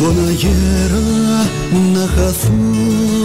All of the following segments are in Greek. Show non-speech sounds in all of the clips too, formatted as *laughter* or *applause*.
πόνα γέρα να χαθώ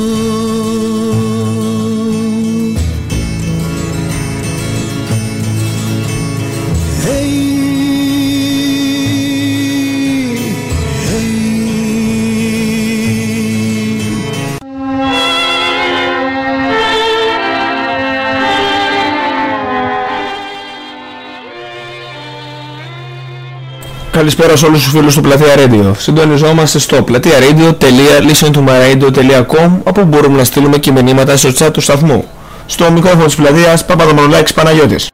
Καλησπέρα σε όλους τους φίλους του Πλατεία Radio. Συντονιζόμαστε στο πλατεία-radio.listentomyradio.com όπου μπορούμε να στείλουμε και μηνύματα στο chat του σταθμού. Στο μικρόφωνο της πλατείας Παπαδομονολάκης Παναγιώτης.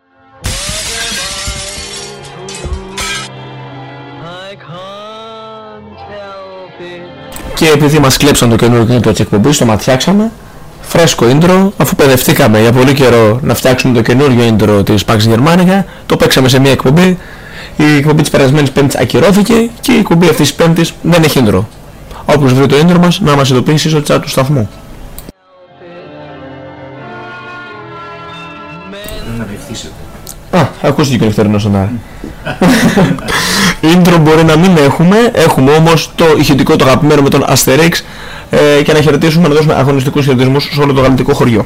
Και επειδή μας κλέψαν το καινούργιο intro της εκπομπής, το ματιάξαμε. Φρέσκο intro, αφού παιδευτήκαμε για πολύ καιρό να φτιάξουμε το καινούργιο intro της Pax Germanica, το παίξαμε σε μια εκπομπή η εκπομπή της περασμένης Πέμπτης ακυρώθηκε και η εκπομπή αυτής της Πέμπτης δεν έχει intro. Όποιος βρει το intro μας να μας ειδοποιήσει στο chat του σταθμού. Α, ακούστηκε και ο νυχτερινός σονάρι. Intro μπορεί να μην έχουμε, έχουμε όμως το ηχητικό το αγαπημένο με τον Asterix ε, και να χαιρετήσουμε, να δώσουμε αγωνιστικούς χαιρετισμούς σε όλο το γαλλικό χωριό.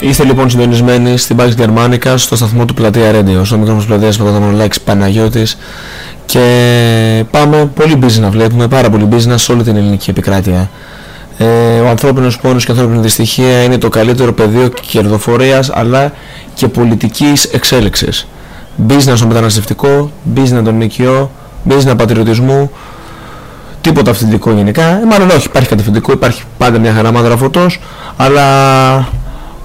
Είστε λοιπόν συντονισμένοι στην Pax Germanica στο σταθμό του Πλατεία Radio, στο μικρό μας πλατείας Παπαδομολάκης Παναγιώτης και πάμε πολύ busy να βλέπουμε, πάρα πολύ business σε όλη την ελληνική επικράτεια. Ε, ο ανθρώπινος πόνος και η ανθρώπινη δυστυχία είναι το καλύτερο πεδίο κερδοφορίας αλλά και πολιτικής εξέλιξης. Business στο μεταναστευτικό, business τον νοικιό, business πατριωτισμού, τίποτα αυθεντικό γενικά. Ε, μάλλον όχι, υπάρχει κατευθυντικό, υπάρχει πάντα μια χαρά μάδρα φωτός, αλλά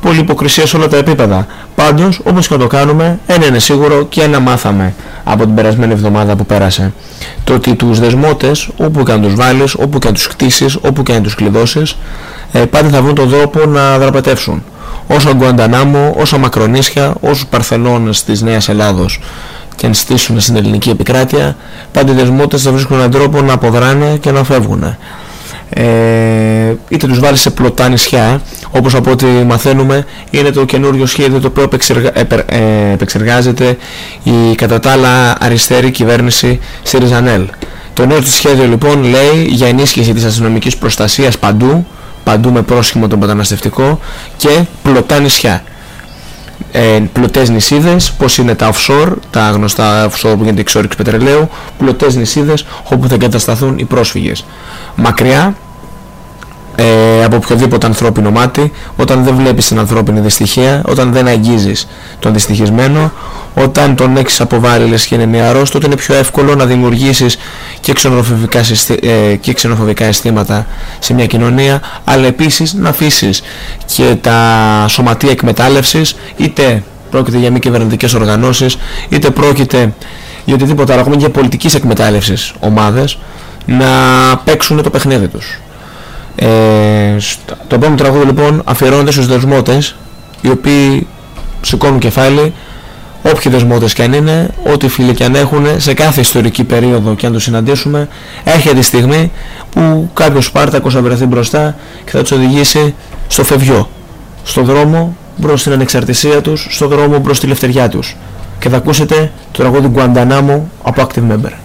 πολύ υποκρισία σε όλα τα επίπεδα. Πάντως, όπως και να το κάνουμε, ένα είναι σίγουρο και ένα μάθαμε από την περασμένη εβδομάδα που πέρασε. Το ότι τους δεσμότες, όπου και αν τους βάλεις, όπου και αν τους χτίσεις, όπου και αν τους κλειδώσεις, ε, πάντα θα βρουν τον τρόπο να δραπετεύσουν. Όσο Γκουαντανάμο, όσο Μακρονίσια, όσους Παρθενώνες της Νέας Ελλάδος και αν στήσουν στην ελληνική επικράτεια, πάντα οι δεσμότες θα βρίσκουν έναν τρόπο να αποδράνε και να φεύγουν ε, είτε τους βάλεις σε πλωτά νησιά όπως από ό,τι μαθαίνουμε είναι το καινούριο σχέδιο το οποίο ε, επεξεργάζεται η κατά τα άλλα αριστερή κυβέρνηση Σιριζανέλ. Το νέο της σχέδιο λοιπόν λέει για ενίσχυση της αστυνομικής προστασίας παντού, παντού με πρόσχημα το μεταναστευτικό και πλωτά νησιά. Ε, πλωτές νησίδες, πώς είναι τα offshore, τα γνωστά offshore που γίνεται εξόριξη πετρελαίου, πλωτές νησίδες όπου θα εγκατασταθούν οι πρόσφυγες. Μακριά ε, από οποιοδήποτε ανθρώπινο μάτι, όταν δεν βλέπεις την ανθρώπινη δυστυχία, όταν δεν αγγίζεις τον δυστυχισμένο, όταν τον έχεις αποβάλει λες και είναι νεαρός, τότε είναι πιο εύκολο να δημιουργήσεις και ξενοφοβικά, ε, και ξενοφοβικά αισθήματα σε μια κοινωνία, αλλά επίσης να αφήσεις και τα σωματεία εκμετάλλευσης, είτε πρόκειται για μη κυβερνητικές οργανώσεις, είτε πρόκειται για οτιδήποτε άλλο, ακόμα και για πολιτικής εκμετάλλευσης ομάδες, να παίξουν το παιχνίδι τους. Ε, το επόμενο τραγούδι λοιπόν αφιερώνεται στους δεσμότες οι οποίοι σηκώνουν κεφάλι όποιοι δεσμότες και αν είναι, ό,τι φίλοι και αν έχουν σε κάθε ιστορική περίοδο και αν το συναντήσουμε έρχεται η στιγμή που κάποιος Σπάρτακος θα βρεθεί μπροστά και θα τους οδηγήσει στο φευγιό στο δρόμο προς την ανεξαρτησία τους στο δρόμο προς τη λευτεριά τους και θα ακούσετε το τραγούδι Guantanamo από Active Member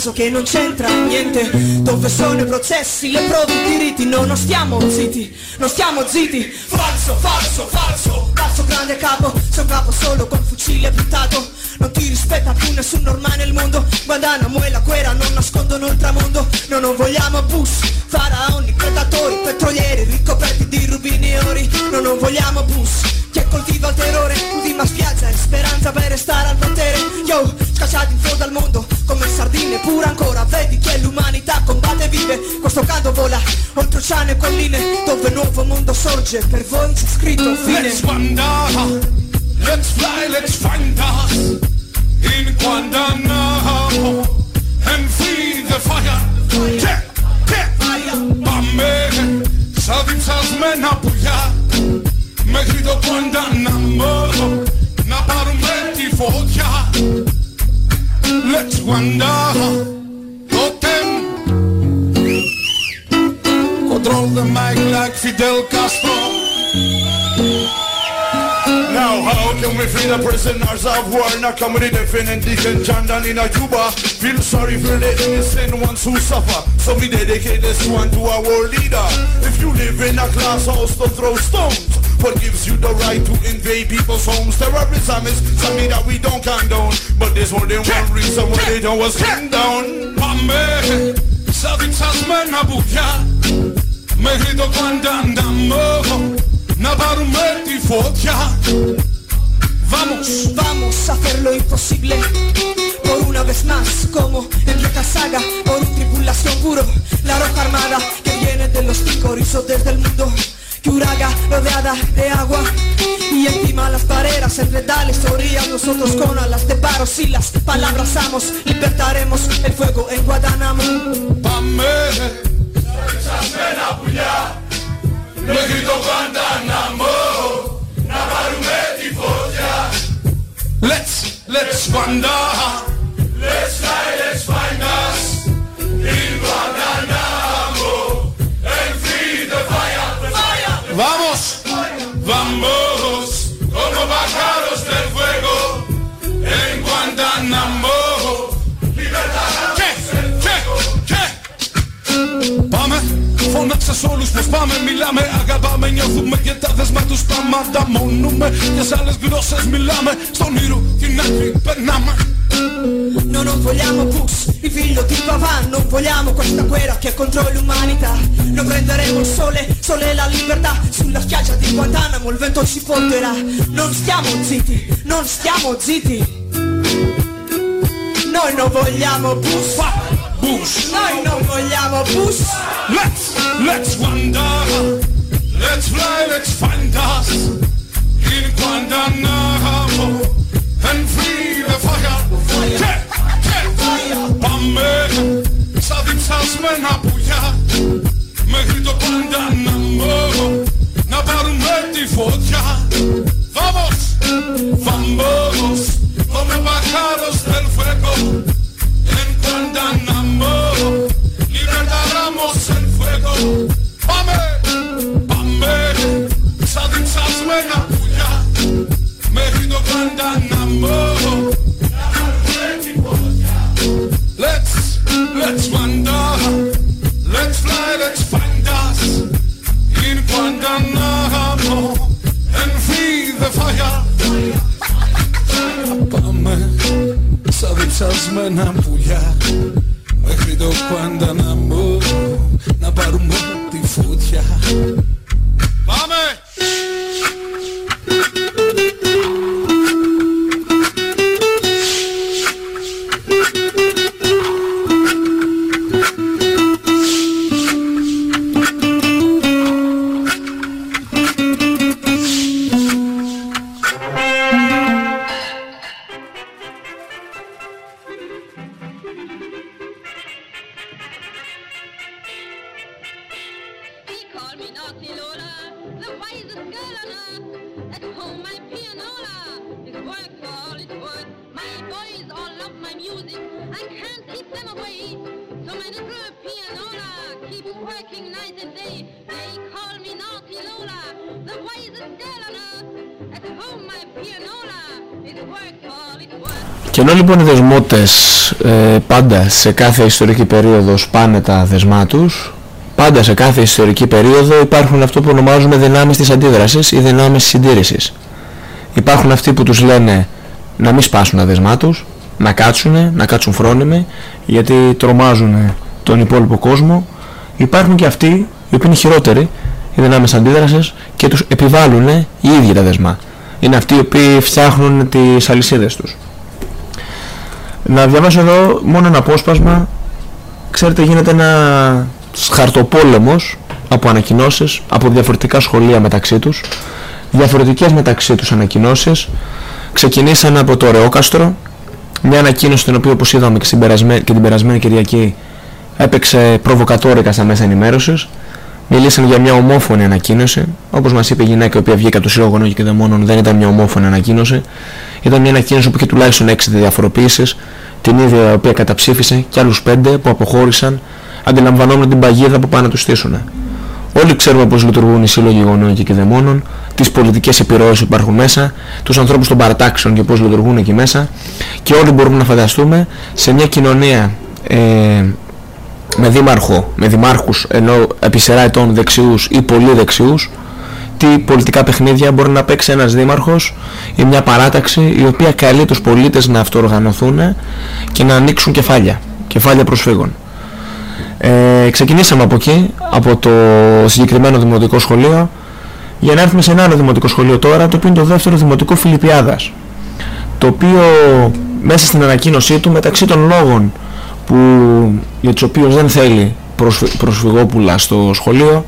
caso che non c'entra niente. Dove sono i processi, le prove, i diritti. No, non stiamo zitti, non stiamo zitti. Falso, falso, falso. Falso grande capo, sei capo solo col fucile puntato Non ti rispetta più nessun normale nel mondo. Guantanamo e la guerra non nascondono il tramondo. No, non vogliamo bus, faraoni, predatori Petrolieri ricoperti di rubini e ori. No, non vogliamo bus che coltiva il terrore? Ultima spiaggia e speranza per restare al potere. Yo, scacciati in fondo al mondo come sardine Pure ancora. Vedi che l'umanità combatte e vive. Questo caldo vola oltre oceano e colline Dove un nuovo mondo sorge. Per voi c'è scritto fine. Let's wander, let's fly, let's find us. In Guantanamo Now how can we free the prisoners of war? Now come with the definite deacon John down in Cuba. Feel sorry for the innocent ones who suffer. So we dedicate this one to our world leader. If you live in a glass house, don't throw stones. What gives you the right to invade people's homes? Terrorism is something that we don't condone. But there's more than one reason why they don't want pinned down Pame, sabi tasme na buka Mehido kwandandamoho Navarro ya. Vamos, vamos a hacer lo imposible. Por una vez más, como en esta saga, por tripulación puro, la roja armada que viene de los cinco horizontes del mundo. Que huraga rodeada de agua y encima las pareras enredales orillas nosotros con alas de paros y las palabras amos libertaremos el fuego en Guadanamo. Pame. Negrito Guantanamo, Navarumeti Fodia. Let's, let's wander. Let's try, let's find us in Guantanamo and free the fire. fire. Vamos, vamos, como bajaros del fuego en Guantanamo. Libertad. ¿Qué? ¿Qué? ¿Qué? Πάμε, φώναξε σ' όλους πως πάμε Μιλάμε, αγαπάμε, νιώθουμε και τα δεσμά τους τα ματαμώνουμε Για σ' άλλες γλώσσες μιλάμε, στον ήρω την άκρη περνάμε No, non vogliamo Pux, il figlio di papà Non vogliamo questa guerra che è contro l'umanità Non prenderemo il sole, sole e la libertà Sulla spiaggia di Guantanamo il vento ci porterà Non stiamo zitti, non stiamo zitti Noi non vogliamo Pus Bush, Noi non vogliamo Pus let's, let's wander Let's fly, let's find us In Guantanamo And free the fire Και, και, πάμε Σαν διψασμένα πουλιά Μέχρι το Guantanamo Να πάρουμε τη φωτιά Vamos, vamos Como pájaros del fuego Encantamos, libertáramos el fuego. Λοιπόν οι δεσμότες ε, πάντα σε κάθε ιστορική περίοδο σπάνε τα δεσμά τους, πάντα σε κάθε ιστορική περίοδο υπάρχουν αυτό που ονομάζουμε δυνάμεις της αντίδρασης ή δυνάμεις της συντήρησης. Υπάρχουν αυτοί που τους λένε να μην σπάσουν τα δεσμά τους, να κάτσουν, να κάτσουν φρόνιμοι, γιατί τρομάζουν τον υπόλοιπο κόσμο. Υπάρχουν και αυτοί οι οποίοι είναι χειρότεροι, οι δυνάμεις αντίδρασης και τους επιβάλλουν οι ίδιοι τα δεσμά. Είναι αυτοί οι οποίοι φτιάχνουν τις αλυσίδες τους. Να διαβάσω εδώ μόνο ένα απόσπασμα. Ξέρετε γίνεται ένα χαρτοπόλεμος από ανακοινώσεις από διαφορετικά σχολεία μεταξύ τους. Διαφορετικές μεταξύ τους ανακοινώσεις. Ξεκινήσαν από το Ρεόκαστρο. Μια ανακοίνωση την οποία όπως είδαμε και, στην περασμένη, και την περασμένη Κυριακή έπαιξε προβοκατόρικα στα μέσα ενημέρωσης. Μιλήσαν για μια ομόφωνη ανακοίνωση. Όπως μας είπε η γυναίκα η οποία βγήκε από το Σύλλογο και Δαιμόνων δεν ήταν μια ομόφωνη ανακοίνωση. Ήταν μια ανακοίνωση που είχε τουλάχιστον 6 διαφοροποίησεις. Την ίδια η οποία καταψήφισε και άλλους 5 που αποχώρησαν αντιλαμβανόμενοι την παγίδα που πάνε να τους στήσουν. Όλοι ξέρουμε πώς λειτουργούν οι σύλλογοι γονέων και κηδεμόνων, τις πολιτικές επιρροές που υπάρχουν μέσα, τους ανθρώπους των παρατάξεων και πώς λειτουργούν εκεί μέσα και όλοι μπορούμε να φανταστούμε σε μια κοινωνία ε, με δήμαρχο, με δημάρχους ενώ επί σειρά ετών δεξιούς ή πολύ δεξιούς τι πολιτικά παιχνίδια μπορεί να παίξει ένας δήμαρχος ή μια παράταξη η οποία καλεί τους πολίτες να αυτοοργανωθούν και να ανοίξουν κεφάλια, κεφάλια προσφύγων. Ε, ξεκινήσαμε από εκεί, από το συγκεκριμένο δημοτικό σχολείο για να έρθουμε σε ένα άλλο δημοτικό σχολείο τώρα το οποίο είναι το δεύτερο δημοτικό Φιλιππιάδας το οποίο μέσα στην ανακοίνωσή του μεταξύ των λόγων που, για τους οποίους δεν θέλει προσφυγόπουλα στο σχολείο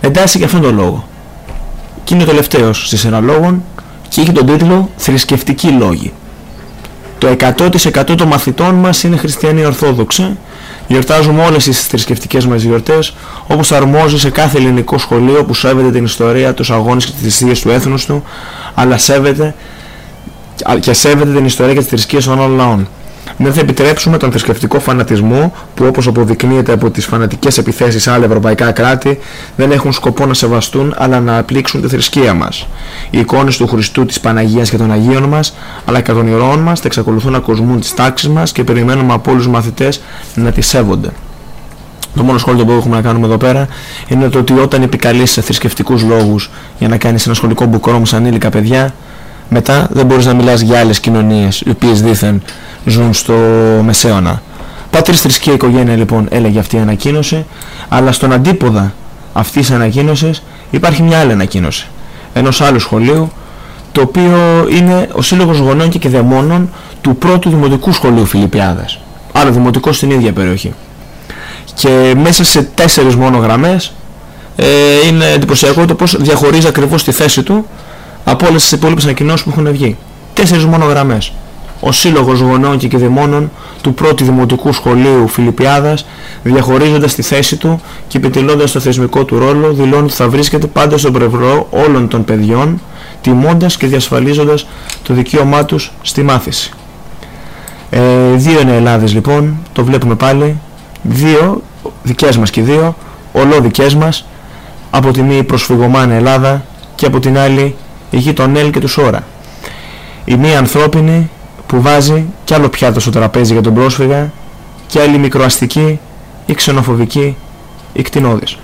εντάσσει και αυτόν τον λόγο και είναι ο τελευταίος στις σειρά λόγων και έχει τον τίτλο «Θρησκευτικοί λόγοι». Το 100% των μαθητών μας είναι χριστιανοί ορθόδοξοι. Γιορτάζουμε όλες τις θρησκευτικές μας γιορτές όπως αρμόζει σε κάθε ελληνικό σχολείο που σέβεται την ιστορία, τους αγώνες και τις θρησκείες του έθνους του αλλά σέβεται και σέβεται την ιστορία και τις θρησκείες των άλλων λαών. Δεν θα επιτρέψουμε τον θρησκευτικό φανατισμό που όπως αποδεικνύεται από τις φανατικές επιθέσεις σε άλλα ευρωπαϊκά κράτη δεν έχουν σκοπό να σεβαστούν αλλά να απλήξουν τη θρησκεία μας. Οι εικόνες του Χριστού, της Παναγίας και των Αγίων μας αλλά και των ηρώων μας θα εξακολουθούν να κοσμούν τις τάξεις μας και περιμένουμε από όλους τους μαθητές να τις σέβονται. Το μόνο σχόλιο που έχουμε να κάνουμε εδώ πέρα είναι το ότι όταν επικαλείς σε θρησκευτικούς λόγους για να κάνεις ένα σχολικό μπουκρόμ σαν ανήλικα παιδιά μετά δεν μπορείς να μιλάς για άλλες κοινωνίες οι οποίες δήθεν ζουν στο Μεσαίωνα. Πατρίς θρησκεία οικογένεια λοιπόν έλεγε αυτή η ανακοίνωση, αλλά στον αντίποδα αυτής της ανακοίνωσης υπάρχει μια άλλη ανακοίνωση ενός άλλου σχολείου το οποίο είναι ο Σύλλογος Γονών και Κεδεμόνων του πρώτου Δημοτικού Σχολείου Φιλιππιάδας. Άλλο δημοτικό στην ίδια περιοχή. Και μέσα σε τέσσερις μόνο γραμμές ε, είναι εντυπωσιακό το πώς διαχωρίζει ακριβώς τη θέση του από όλες τις υπόλοιπες ανακοινώσεις που έχουν βγει. Τέσσερις μόνο γραμμές ο Σύλλογος Γονών και Κηδεμόνων του πρώτου Δημοτικού Σχολείου Φιλιππιάδας διαχωρίζοντας τη θέση του και επιτελώντας το θεσμικό του ρόλο δηλώνει ότι θα βρίσκεται πάντα στο πλευρό όλων των παιδιών τιμώντας και διασφαλίζοντας το δικαίωμά τους στη μάθηση. Ε, δύο είναι Ελλάδες λοιπόν, το βλέπουμε πάλι, δύο, δικές μας και δύο, ολό δικές μας, από τη μία προσφυγωμάνα Ελλάδα και από την άλλη η γη των Ελ και του Σόρα. Η μία ανθρώπινη που βάζει κι άλλο πιάτο στο τραπέζι για τον πρόσφυγα και άλλη μικροαστική ή ξενοφοβική ή κτηνώδης.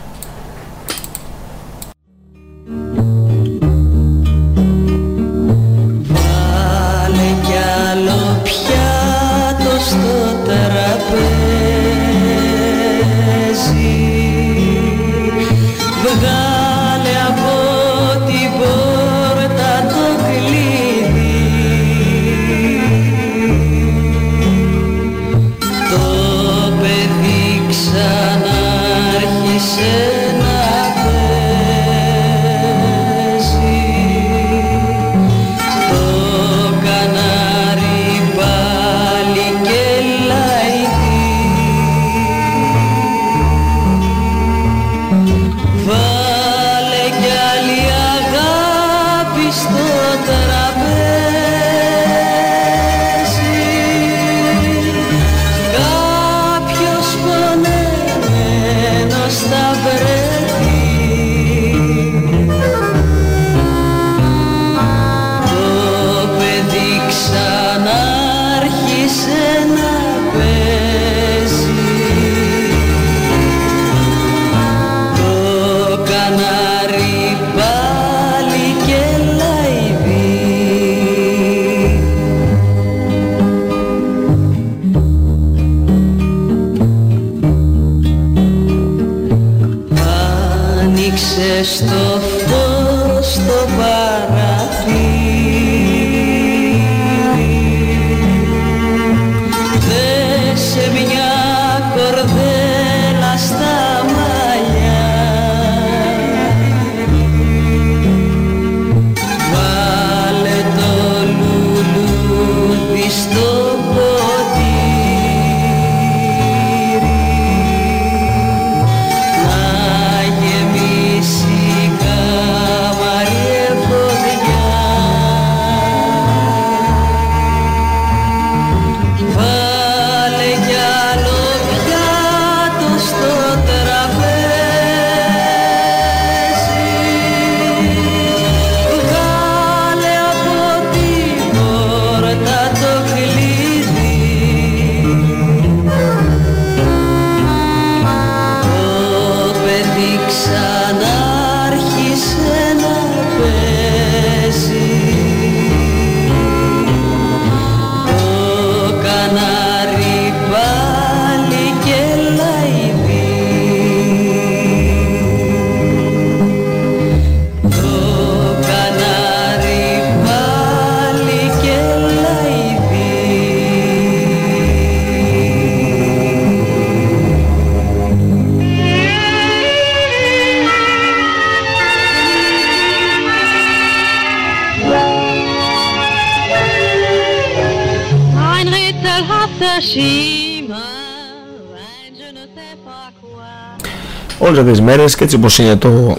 Quoi. Όλες αυτές τις μέρες και έτσι όπως είναι το,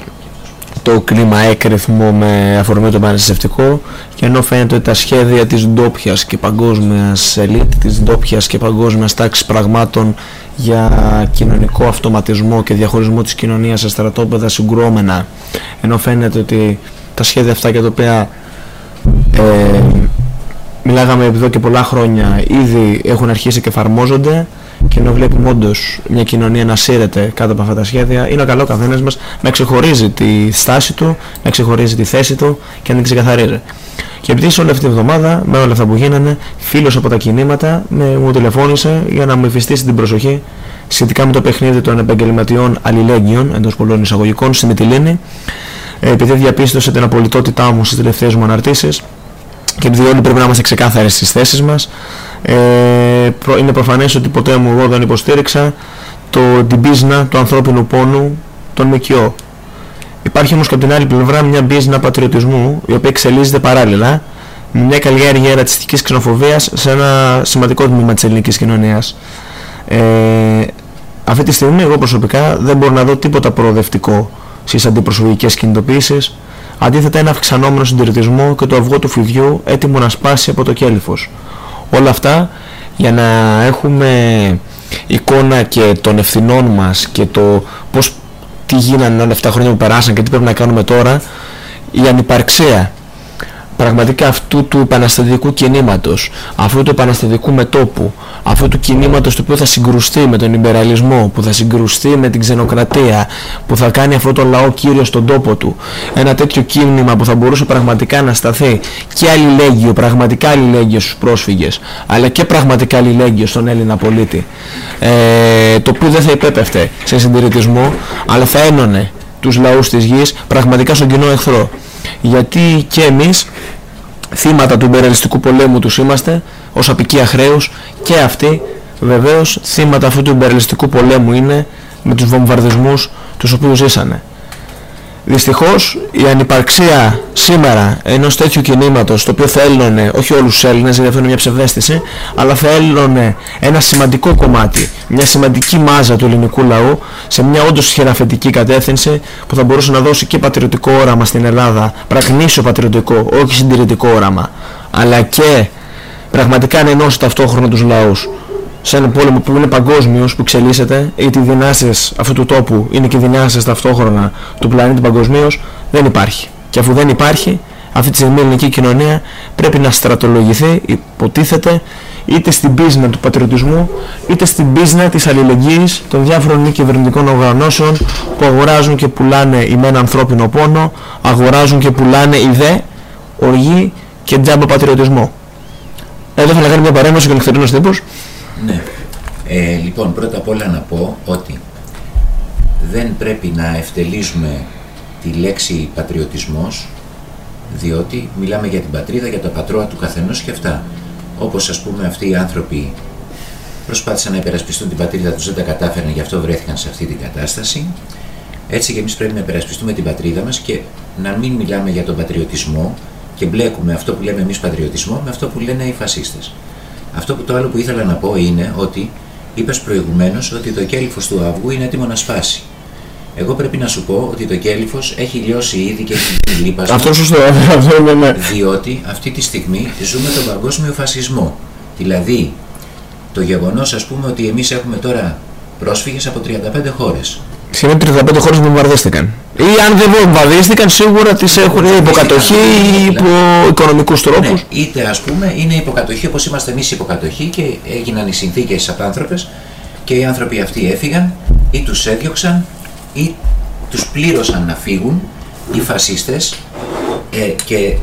το κλίμα έκρηθμο με αφορμή το επαναστατευτικό και ενώ φαίνεται ότι τα σχέδια της ντόπιας και παγκόσμιας ελίτ, της ντόπιας και παγκόσμιας τάξης πραγμάτων για κοινωνικό αυτοματισμό και διαχωρισμό της κοινωνίας σε στρατόπεδα συγκρόμενα ενώ φαίνεται ότι τα σχέδια αυτά για τα οποία ε, μιλάγαμε εδώ και πολλά χρόνια ήδη έχουν αρχίσει και εφαρμόζονται και ενώ βλέπουμε όντω μια κοινωνία να σύρεται κάτω από αυτά τα σχέδια, είναι καλό ο καθένας μας να ξεχωρίζει τη στάση του, να ξεχωρίζει τη θέση του και να την ξεκαθαρίζει. Και επειδή σε όλη αυτή τη βδομάδα, με όλα αυτά που γίνανε, φίλος από τα κινήματα με, μου τηλεφώνησε για να μου εφιστήσει την προσοχή σχετικά με το παιχνίδι των επαγγελματιών αλληλέγγυων εντός πολλών εισαγωγικών στη Μυτιλίνη, ε, επειδή διαπίστωσε την απολυτότητά μου στις τελευταίες μου αναρτήσεις και επειδή όλοι πρέπει να είμαστε ξεκάθαροι στις θέσεις μας ε, προ- είναι προφανές ότι ποτέ μου εγώ δεν υποστήριξα το, την πίσνα του ανθρώπινου πόνου των ΜΚΟ. Υπάρχει όμως και από την άλλη πλευρά μια πίσνα πατριωτισμού η οποία εξελίσσεται παράλληλα με μια καλλιέργεια ρατσιστικής ξενοφοβίας σε ένα σημαντικό τμήμα της ελληνικής κοινωνίας. Ε, αυτή τη στιγμή εγώ προσωπικά δεν μπορώ να δω τίποτα προοδευτικό στις αντιπροσωπικές κινητοποίησεις Αντίθετα ένα αυξανόμενο συντηρητισμό και το αυγό του φιδιού έτοιμο να σπάσει από το κέλυφος. Όλα αυτά για να έχουμε εικόνα και των ευθυνών μας και το πώς τι γίνανε όλα αυτά τα χρόνια που περάσαν και τι πρέπει να κάνουμε τώρα η ανυπαρξία πραγματικά αυτού του επαναστατικού κινήματος, αυτού του επαναστατικού μετόπου, αυτού του κινήματος το οποίο θα συγκρουστεί με τον υπεραλισμό, που θα συγκρουστεί με την ξενοκρατία, που θα κάνει αυτό το λαό κύριο στον τόπο του. Ένα τέτοιο κίνημα που θα μπορούσε πραγματικά να σταθεί και αλληλέγγυο, πραγματικά αλληλέγγυο στους πρόσφυγες, αλλά και πραγματικά αλληλέγγυο στον Έλληνα πολίτη. Ε, το οποίο δεν θα υπέπεφτε σε συντηρητισμό, αλλά θα ένωνε τους λαούς της γης πραγματικά στον κοινό εχθρό. Γιατί και εμείς θύματα του υπερελιστικού πολέμου τους είμαστε ως απικία χρέους και αυτοί βεβαίως θύματα αυτού του υπερελιστικού πολέμου είναι με τους βομβαρδισμούς τους οποίους ζήσανε. Δυστυχώς η ανυπαρξία σήμερα ενός τέτοιου κινήματος το οποίο θα έλυνωνε όχι όλους τους Έλληνες γιατί αυτό είναι μια ψευδέστηση αλλά θα έλυνωνε ένα σημαντικό κομμάτι, μια σημαντική μάζα του ελληνικού λαού σε μια όντως χειραφετική κατεύθυνση που θα μπορούσε να δώσει και πατριωτικό όραμα στην Ελλάδα, πραγνήσιο πατριωτικό, όχι συντηρητικό όραμα αλλά και πραγματικά να ενώσει ταυτόχρονα τους λαούς σε έναν πόλεμο που είναι παγκόσμιος, που εξελίσσεται, γιατί οι δυνάσεις αυτού του τόπου είναι και οι δυνάσεις ταυτόχρονα του πλανήτη παγκοσμίως, δεν υπάρχει. Και αφού δεν υπάρχει, αυτή τη στιγμή η ελληνική κοινωνία πρέπει να στρατολογηθεί, υποτίθεται, είτε στην πίσνα του πατριωτισμού, είτε στην πίσνα της αλληλεγγύης των διάφορων μη κυβερνητικών οργανώσεων που αγοράζουν και πουλάνε η μεν ανθρώπινο πόνο, αγοράζουν και πουλάνε η δε οργή και τζάμπα πατριωτισμό. Εδώ θα να κάνει μια παρέμβαση ο νυχτερινός τύπος. Ναι. Ε, λοιπόν, πρώτα απ' όλα να πω ότι δεν πρέπει να ευτελίζουμε τη λέξη πατριωτισμός διότι μιλάμε για την πατρίδα, για το πατρόα του καθενός και αυτά. Όπως ας πούμε αυτοί οι άνθρωποι προσπάθησαν να υπερασπιστούν την πατρίδα τους, δεν τα κατάφεραν, γι' αυτό βρέθηκαν σε αυτή την κατάσταση. Έτσι και εμείς πρέπει να υπερασπιστούμε την πατρίδα μας και να μην μιλάμε για τον πατριωτισμό και μπλέκουμε αυτό που λέμε εμείς πατριωτισμό με αυτό που λένε οι φασίστες. Αυτό που το άλλο που ήθελα να πω είναι ότι είπες προηγουμένως ότι το κέλυφος του αυγού είναι έτοιμο να σπάσει. Εγώ πρέπει να σου πω ότι το κέλυφος έχει λιώσει ήδη και έχει γίνει λίπασμα. Αυτός σωστό, *laughs* αυτό είναι ναι. Διότι αυτή τη στιγμή ζούμε τον παγκόσμιο φασισμό. Δηλαδή, το γεγονός ας πούμε ότι εμείς έχουμε τώρα πρόσφυγες από 35 χώρες. Σχεδόν 35 χώρες βομβαρδίστηκαν. Ή αν δεν βομβαρδίστηκαν σίγουρα τις έχουν υποκατοχή ή υπό οικονομικούς τρόπους. Ναι, είτε ας πούμε είναι υποκατοχή όπως είμαστε εμείς υποκατοχή και έγιναν οι συνθήκες απάνθρωπες και οι άνθρωποι αυτοί έφυγαν ή τους έδιωξαν ή τους πλήρωσαν να φύγουν οι φασίστες. Ε, και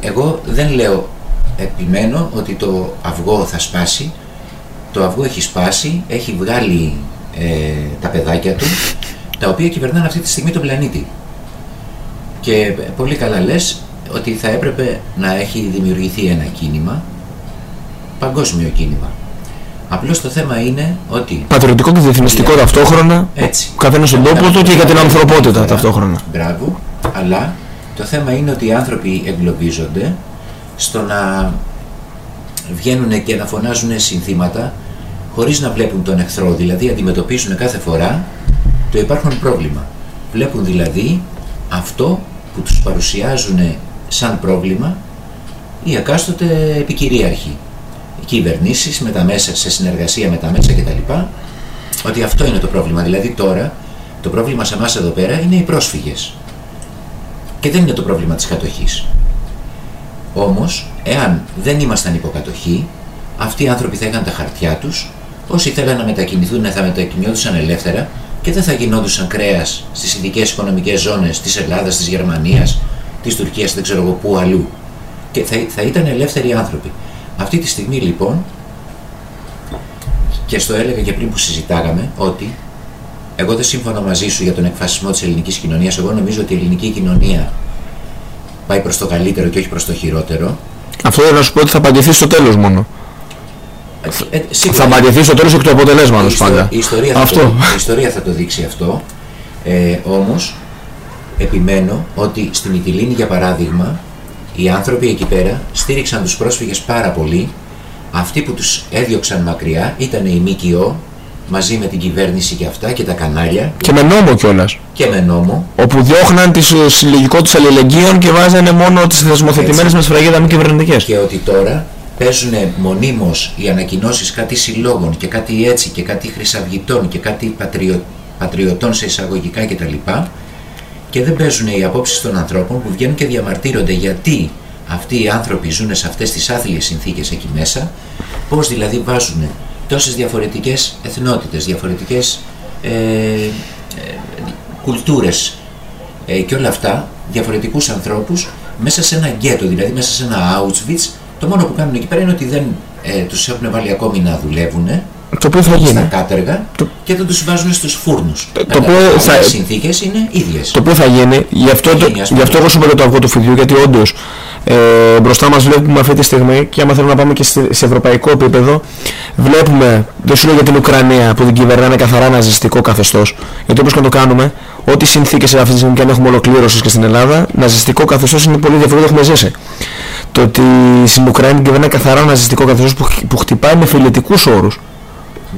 εγώ δεν λέω επιμένω ότι το αυγό θα σπάσει. Το αυγό έχει σπάσει, έχει βγάλει ε, τα παιδάκια του τα οποία κυβερνάνε αυτή τη στιγμή τον πλανήτη και πολύ καλά λες ότι θα έπρεπε να έχει δημιουργηθεί ένα κίνημα παγκόσμιο κίνημα Απλώς το θέμα είναι ότι Πατριωτικό και διεθνιστικό ταυτόχρονα. Έτσι. Ο καθένας στον τόπο του και για την ανθρωπότητα ταυτόχρονα. Μπράβο, αλλά το θέμα είναι ότι οι άνθρωποι εγκλωβίζονται στο να βγαίνουν και να φωνάζουν συνθήματα χωρίς να βλέπουν τον εχθρό, δηλαδή αντιμετωπίζουν κάθε φορά το υπάρχον πρόβλημα. Βλέπουν δηλαδή αυτό που τους παρουσιάζουν σαν πρόβλημα οι εκάστοτε επικυρίαρχοι. Οι κυβερνήσεις με τα μέσα, σε συνεργασία με τα μέσα κτλ. Ότι αυτό είναι το πρόβλημα. Δηλαδή τώρα το πρόβλημα σε εμάς εδώ πέρα είναι οι πρόσφυγες. Και δεν είναι το πρόβλημα της κατοχής. Όμως, εάν δεν ήμασταν υποκατοχή, αυτοί οι άνθρωποι θα είχαν τα χαρτιά τους, όσοι θέλαν να μετακινηθούν θα μετακινιόντουσαν ελεύθερα και δεν θα γινόντουσαν κρέας στις ειδικές οικονομικές ζώνες της Ελλάδας, της Γερμανίας, της Τουρκίας, δεν ξέρω εγώ πού αλλού. Και θα, θα ήταν ελεύθεροι άνθρωποι. Αυτή τη στιγμή λοιπόν, και στο έλεγα και πριν που συζητάγαμε, ότι εγώ δεν σύμφωνα μαζί σου για τον εκφασισμό της ελληνικής κοινωνίας. Εγώ νομίζω ότι η ελληνική κοινωνία πάει προς το καλύτερο και όχι προς το χειρότερο. Αυτό να σου πω ότι θα απαντηθεί στο τέλος μόνο. Ε, σίγουρα, Θα απαντηθεί στο τέλος εκ του η, αποτελέσματος ιστο- πάντα. η ιστορία, θα Αυτό. Το, η ιστορία θα το δείξει αυτό. Ε, όμως, επιμένω ότι στην Ιτιλίνη, για παράδειγμα, οι άνθρωποι εκεί πέρα στήριξαν τους πρόσφυγες πάρα πολύ. Αυτοί που τους έδιωξαν μακριά ήταν οι ΜΚΟ, μαζί με την κυβέρνηση και αυτά και τα κανάλια Και με νόμο κιόλας. και με νόμο. Όπου διώχναν τις ε, συλλογικό τους αλληλεγγύων και βάζανε μόνο τις θεσμοθετημένες Έτσι. με σφραγίδα μη κυβερνητικές. και ότι τώρα παίζουν μονίμως οι ανακοινώσεις κάτι συλλόγων και κάτι έτσι και κάτι χρυσαυγητών και κάτι πατριο, πατριωτών σε εισαγωγικά κτλ. Και δεν παίζουν οι απόψεις των ανθρώπων που βγαίνουν και διαμαρτύρονται γιατί αυτοί οι άνθρωποι ζουν σε αυτές τις άθλιες συνθήκες εκεί μέσα, πώς δηλαδή βάζουν τόσες διαφορετικές εθνότητες, διαφορετικές ε, ε, κουλτούρες ε, και όλα αυτά, διαφορετικούς ανθρώπους μέσα σε ένα γκέτο, δηλαδή μέσα σε ένα Auschwitz. Το μόνο που κάνουν εκεί πέρα είναι ότι δεν ε, τους έχουν βάλει ακόμη να δουλεύουν Το οποίο θα στα γίνει. κάτεργα και δεν τους βάζουν στους φούρνους. Το- το Αλλά οποίο οι θα- συνθήκες είναι ίδιες. Το οποίο θα γίνει, γι' αυτό, Θα το, γίνει, ας γι πούμε. αυτό εγώ σου είπα το αυγό του φιδιού, γιατί όντως ε, μπροστά μας βλέπουμε αυτή τη στιγμή και άμα θέλουμε να πάμε και σε, σε ευρωπαϊκό επίπεδο, βλέπουμε, δεν σου λέω για την Ουκρανία που την κυβερνάνε καθαρά ναζιστικό καθεστώς, γιατί όπως και να το κάνουμε, ό,τι συνθήκες αυτή τη στιγμή και αν έχουμε ολοκλήρωση και στην Ελλάδα, ναζιστικό καθεστώς είναι πολύ διαφορετικό, το έχουμε ζήσει. Το ότι στην Ουκρανία την κυβερνάει καθαρά ναζιστικό καθεστώς που, χ- που χτυπάει με φιλετικούς όρους.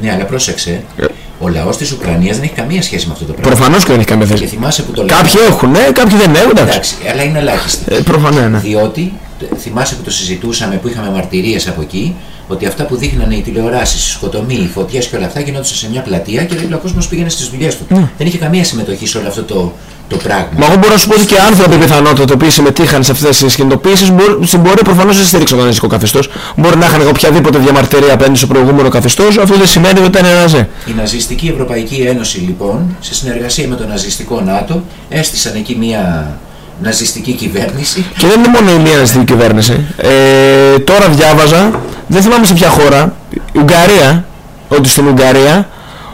Ναι, αλλά πρόσεξε. Ε. Ο λαός της Ουκρανίας δεν έχει καμία σχέση με αυτό το πράγμα. Προφανώς και δεν έχει καμία Και θέση. θυμάσαι που το λέμε. Κάποιοι έχουν, ναι, κάποιοι δεν έχουν, εντάξει. Εντάξει, αλλά είναι ελάχιστοι. Ε, προφανώς, ναι, ναι. Διότι τε- θυμάσαι που το συζητούσαμε, που είχαμε μαρτυρίες από εκεί, ότι αυτά που δείχνανε οι τηλεοράσεις, οι σκοτωμοί, οι φωτιές και όλα αυτά γινόντουσαν σε μια πλατεία και δίπλα ο κόσμος πήγαινε στις δουλειές του. Δεν είχε καμία συμμετοχή σε όλο αυτό το, το πράγμα. Μα εγώ μπορώ να σου πω ότι και άνθρωποι πιθανότατα οι οποίοι συμμετείχαν σε αυτές τις κινητοποιήσεις μπορεί, στην πορεία προφανώς δεν στήριξαν το ναζιστικό καθεστώς. Μπορεί να είχαν οποιαδήποτε διαμαρτυρία απέναντι στο προηγούμενο καθεστώς, αυτό δεν σημαίνει ότι ήταν ναζί. Η Ναζιστική Ευρωπαϊκή Ένωση λοιπόν, σε συνεργασία με το Ναζιστικό ΝΑΤΟ, έστησαν εκεί μια ναζιστική κυβέρνηση. Και δεν είναι μόνο η μία ναζιστική κυβέρνηση. Ε, τώρα διάβαζα, δεν θυμάμαι σε ποια χώρα, η Ουγγαρία, ότι στην Ουγγαρία,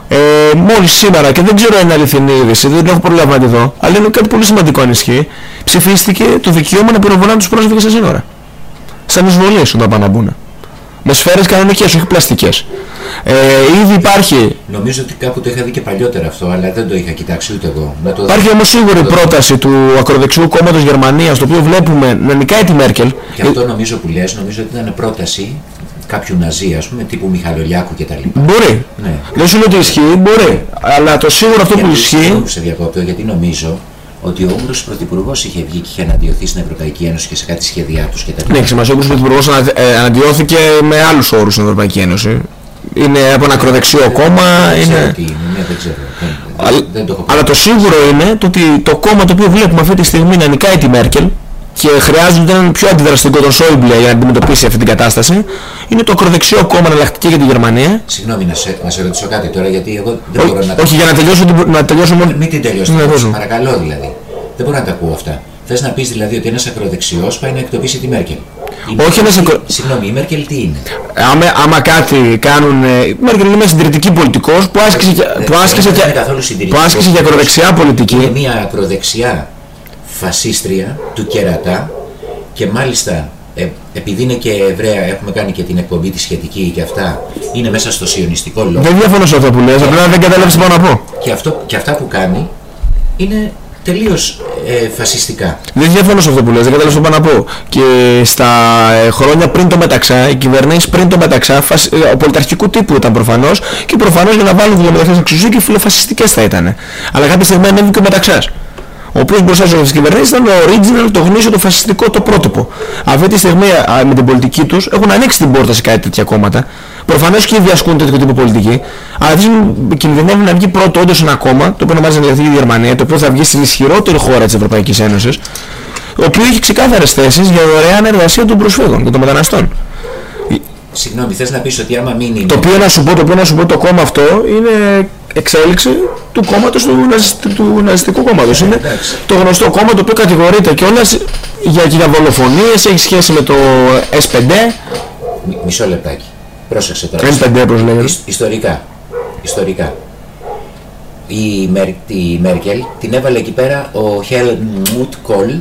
ε, μόλις σήμερα, και δεν ξέρω αν είναι αληθινή είδηση, δεν έχω προλάβει να τη δω, αλλά είναι κάτι πολύ σημαντικό αν ισχύει, ψηφίστηκε το δικαίωμα να πυροβολάνε τους πρόσφυγες στα σύνορα. Σαν εισβολές όταν πάνε να μπουν. Με σφαίρες κανονικές, όχι πλαστικές. Ε, ήδη υπάρχει, Νομίζω ότι κάπου το είχα δει και παλιότερα αυτό, αλλά δεν το είχα κοιτάξει ούτε εγώ. Να το υπάρχει όμως σίγουρη να το- πρόταση του ακροδεξιού κόμματος Γερμανίας, το οποίο βλέπουμε να νικάει τη Μέρκελ. Και αυτό νομίζω που λες, νομίζω ότι ήταν πρόταση κάποιου Ναζί, ας πούμε, τύπου Μιχαλολιάκου κτλ. Μπορεί. Ναι. Δεν σου λέω ότι ισχύει, μπορεί. Αλλά το σίγουρο αυτό που Γιατί, ισχύει. συγγνώμη που σε διακόπτω, γιατί νομίζω ότι ο Ούγγρος Πρωθυπουργός είχε βγει και είχε αναντιωθεί στην Ευρωπαϊκή Ένωση και σε κάτι σχέδιά τους κτλ. Ναι, σημασία όπως ο Πρωθυπουργός ανα- ε, αναντιώθηκε με άλλους όρους στην Ευρωπαϊκή Ένωση. Είναι από ένα ακροδεξιό κόμμα, Δεν ξέρω είναι... τι είναι, ναι, δεν ξέρω. Δεν, Αλλά, δεν, δεν το έχω αλλά το σίγουρο είναι το ότι το κόμμα το οποίο βλέπουμε αυτή τη στιγμή να νικάει τη Μέρκελ και χρειάζονται έναν πιο αντιδραστικό τον Σόιμπλε για να αντιμετωπίσει αυτή την κατάσταση είναι το ακροδεξιό κόμμα εναλλακτική για τη Γερμανία. Συγγνώμη να σε, να σε ρωτήσω κάτι τώρα, γιατί εγώ δεν Ό, μπορώ να τα όχι για να τελειώσω, την- να τελειώσω μόνο... Μην την τελειώσει. Ναι, δώσ' μου. παρακαλώ δηλαδή. Δεν μπορώ να τα ακούω αυτά. Θες να πεις δηλαδή ότι ένας ακροδεξιός πάει να εκτοπίσει τη Μέρκελ. Η Όχι ένας Μέρκελ- ακρο- Συγγνώμη, η Μέρκελ τι είναι; Άμα, άμα κάτι κάνουν... ε, Η Μέρκελ είναι μια συντηρητική πολιτικός που άσκησε, και- Δεν- που άσκησε, δεν και, είναι καθόλου συντηρητικός. που άσκησε και ακροδεξιά Είναι πολιτική. μια ακροδεξιά φασίστρια του κερατά και μάλιστα ε, επειδή είναι και Εβραία, έχουμε κάνει και την εκπομπή τη σχετική και αυτά, είναι μέσα στο σιωνιστικό λόγο. Δεν διαφωνώ σε αυτό που λες, απλά δεν κατάλαβες τι πάω να πω. Και, αυτό, και αυτά που κάνει είναι τελείως ε, φασιστικά. Δεν διαφωνώ σε αυτό που λες, δεν κατάλαβα τι πάω να πω. Και στα ε, χρόνια πριν το Μεταξά, οι κυβερνήσεις πριν το Μεταξά, φασ... ε, πολιταρχικού τύπου ήταν προφανώς και προφανώς για να βάλουν δύο μεταξάς εξουσία και φιλοφασιστικές θα ήταν. Αλλά κάποια στιγμή ανέβηκε και ο Μεταξάς. Ο οποίος μπροστά στις κυβερνήσεις ήταν το original, το γνήσιο, το φασιστικό, το πρότυπο. Αυτή τη στιγμή α, με την πολιτική τους έχουν ανοίξει την πόρτα σε κάτι τέτοια κόμματα. Προφανώς και ήδη ασκούν τέτοιο τύπο πολιτική. Αλλά αυτή τη στιγμή κινδυνεύει να βγει πρώτο όντως ένα κόμμα, το οποίο ονομάζεται για η Γερμανία, το οποίο θα βγει στην ισχυρότερη χώρα της Ευρωπαϊκής Ένωσης, ο οποίος έχει ξεκάθαρες θέσεις για δωρεάν εργασία των προσφύγων και των μεταναστών. Συγγνώμη, θες να πεις ότι άμα μείνει... Το οποίο να σου πω, το οποίο να σου πω το κόμμα αυτό είναι εξέλιξη του κόμματος του, ναζιστη- του ναζιστικού κόμματος. Είναι εντάξει. το γνωστό κόμμα το οποίο κατηγορείται κιόλας για, για δολοφονίες, έχει σχέση με το S5, Μι- Μισό λεπτάκι. Πρόσεξε τώρα. M5 όπως λέγεται. Ις- Ιστορικά. Ιστορικά. Η, Μέρ, τη Μέρκελ την έβαλε εκεί πέρα ο Χέλμουτ Κόλ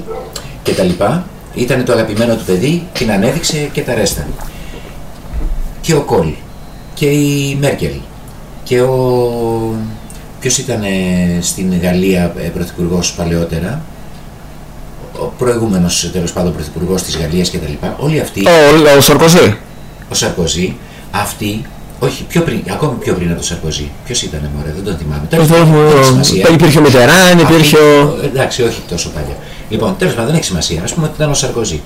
και τα λοιπά. Ήταν το αγαπημένο του παιδί, την ανέδειξε και τα ρέστα. Και ο Κόλ και η Μέρκελ και ο... Ποιος ήταν ε, στην Γαλλία ε, πρωθυπουργός παλαιότερα, ο προηγούμενος τέλος πάντων πρωθυπουργός της Γαλλίας και τα λοιπά. Όλοι αυτοί Ο, ο Σαρκοζή. ο Σαρκοζή, αυτοί, όχι, πιο πριν, ακόμη πιο πριν από τον Σαρκοζή. Ποιος ήταν, μωρέ, δεν τον θυμάμαι. Τέλος πάντων, δεν έχει σημασία. Υπήρχε ο Μιτεράν, Αυτοί- υπήρχε ο... Εντάξει, όχι τόσο παλιά. Λοιπόν, τέλος πάντων, δεν έχει σημασία. Α πούμε ότι ήταν ο Σαρκοζή.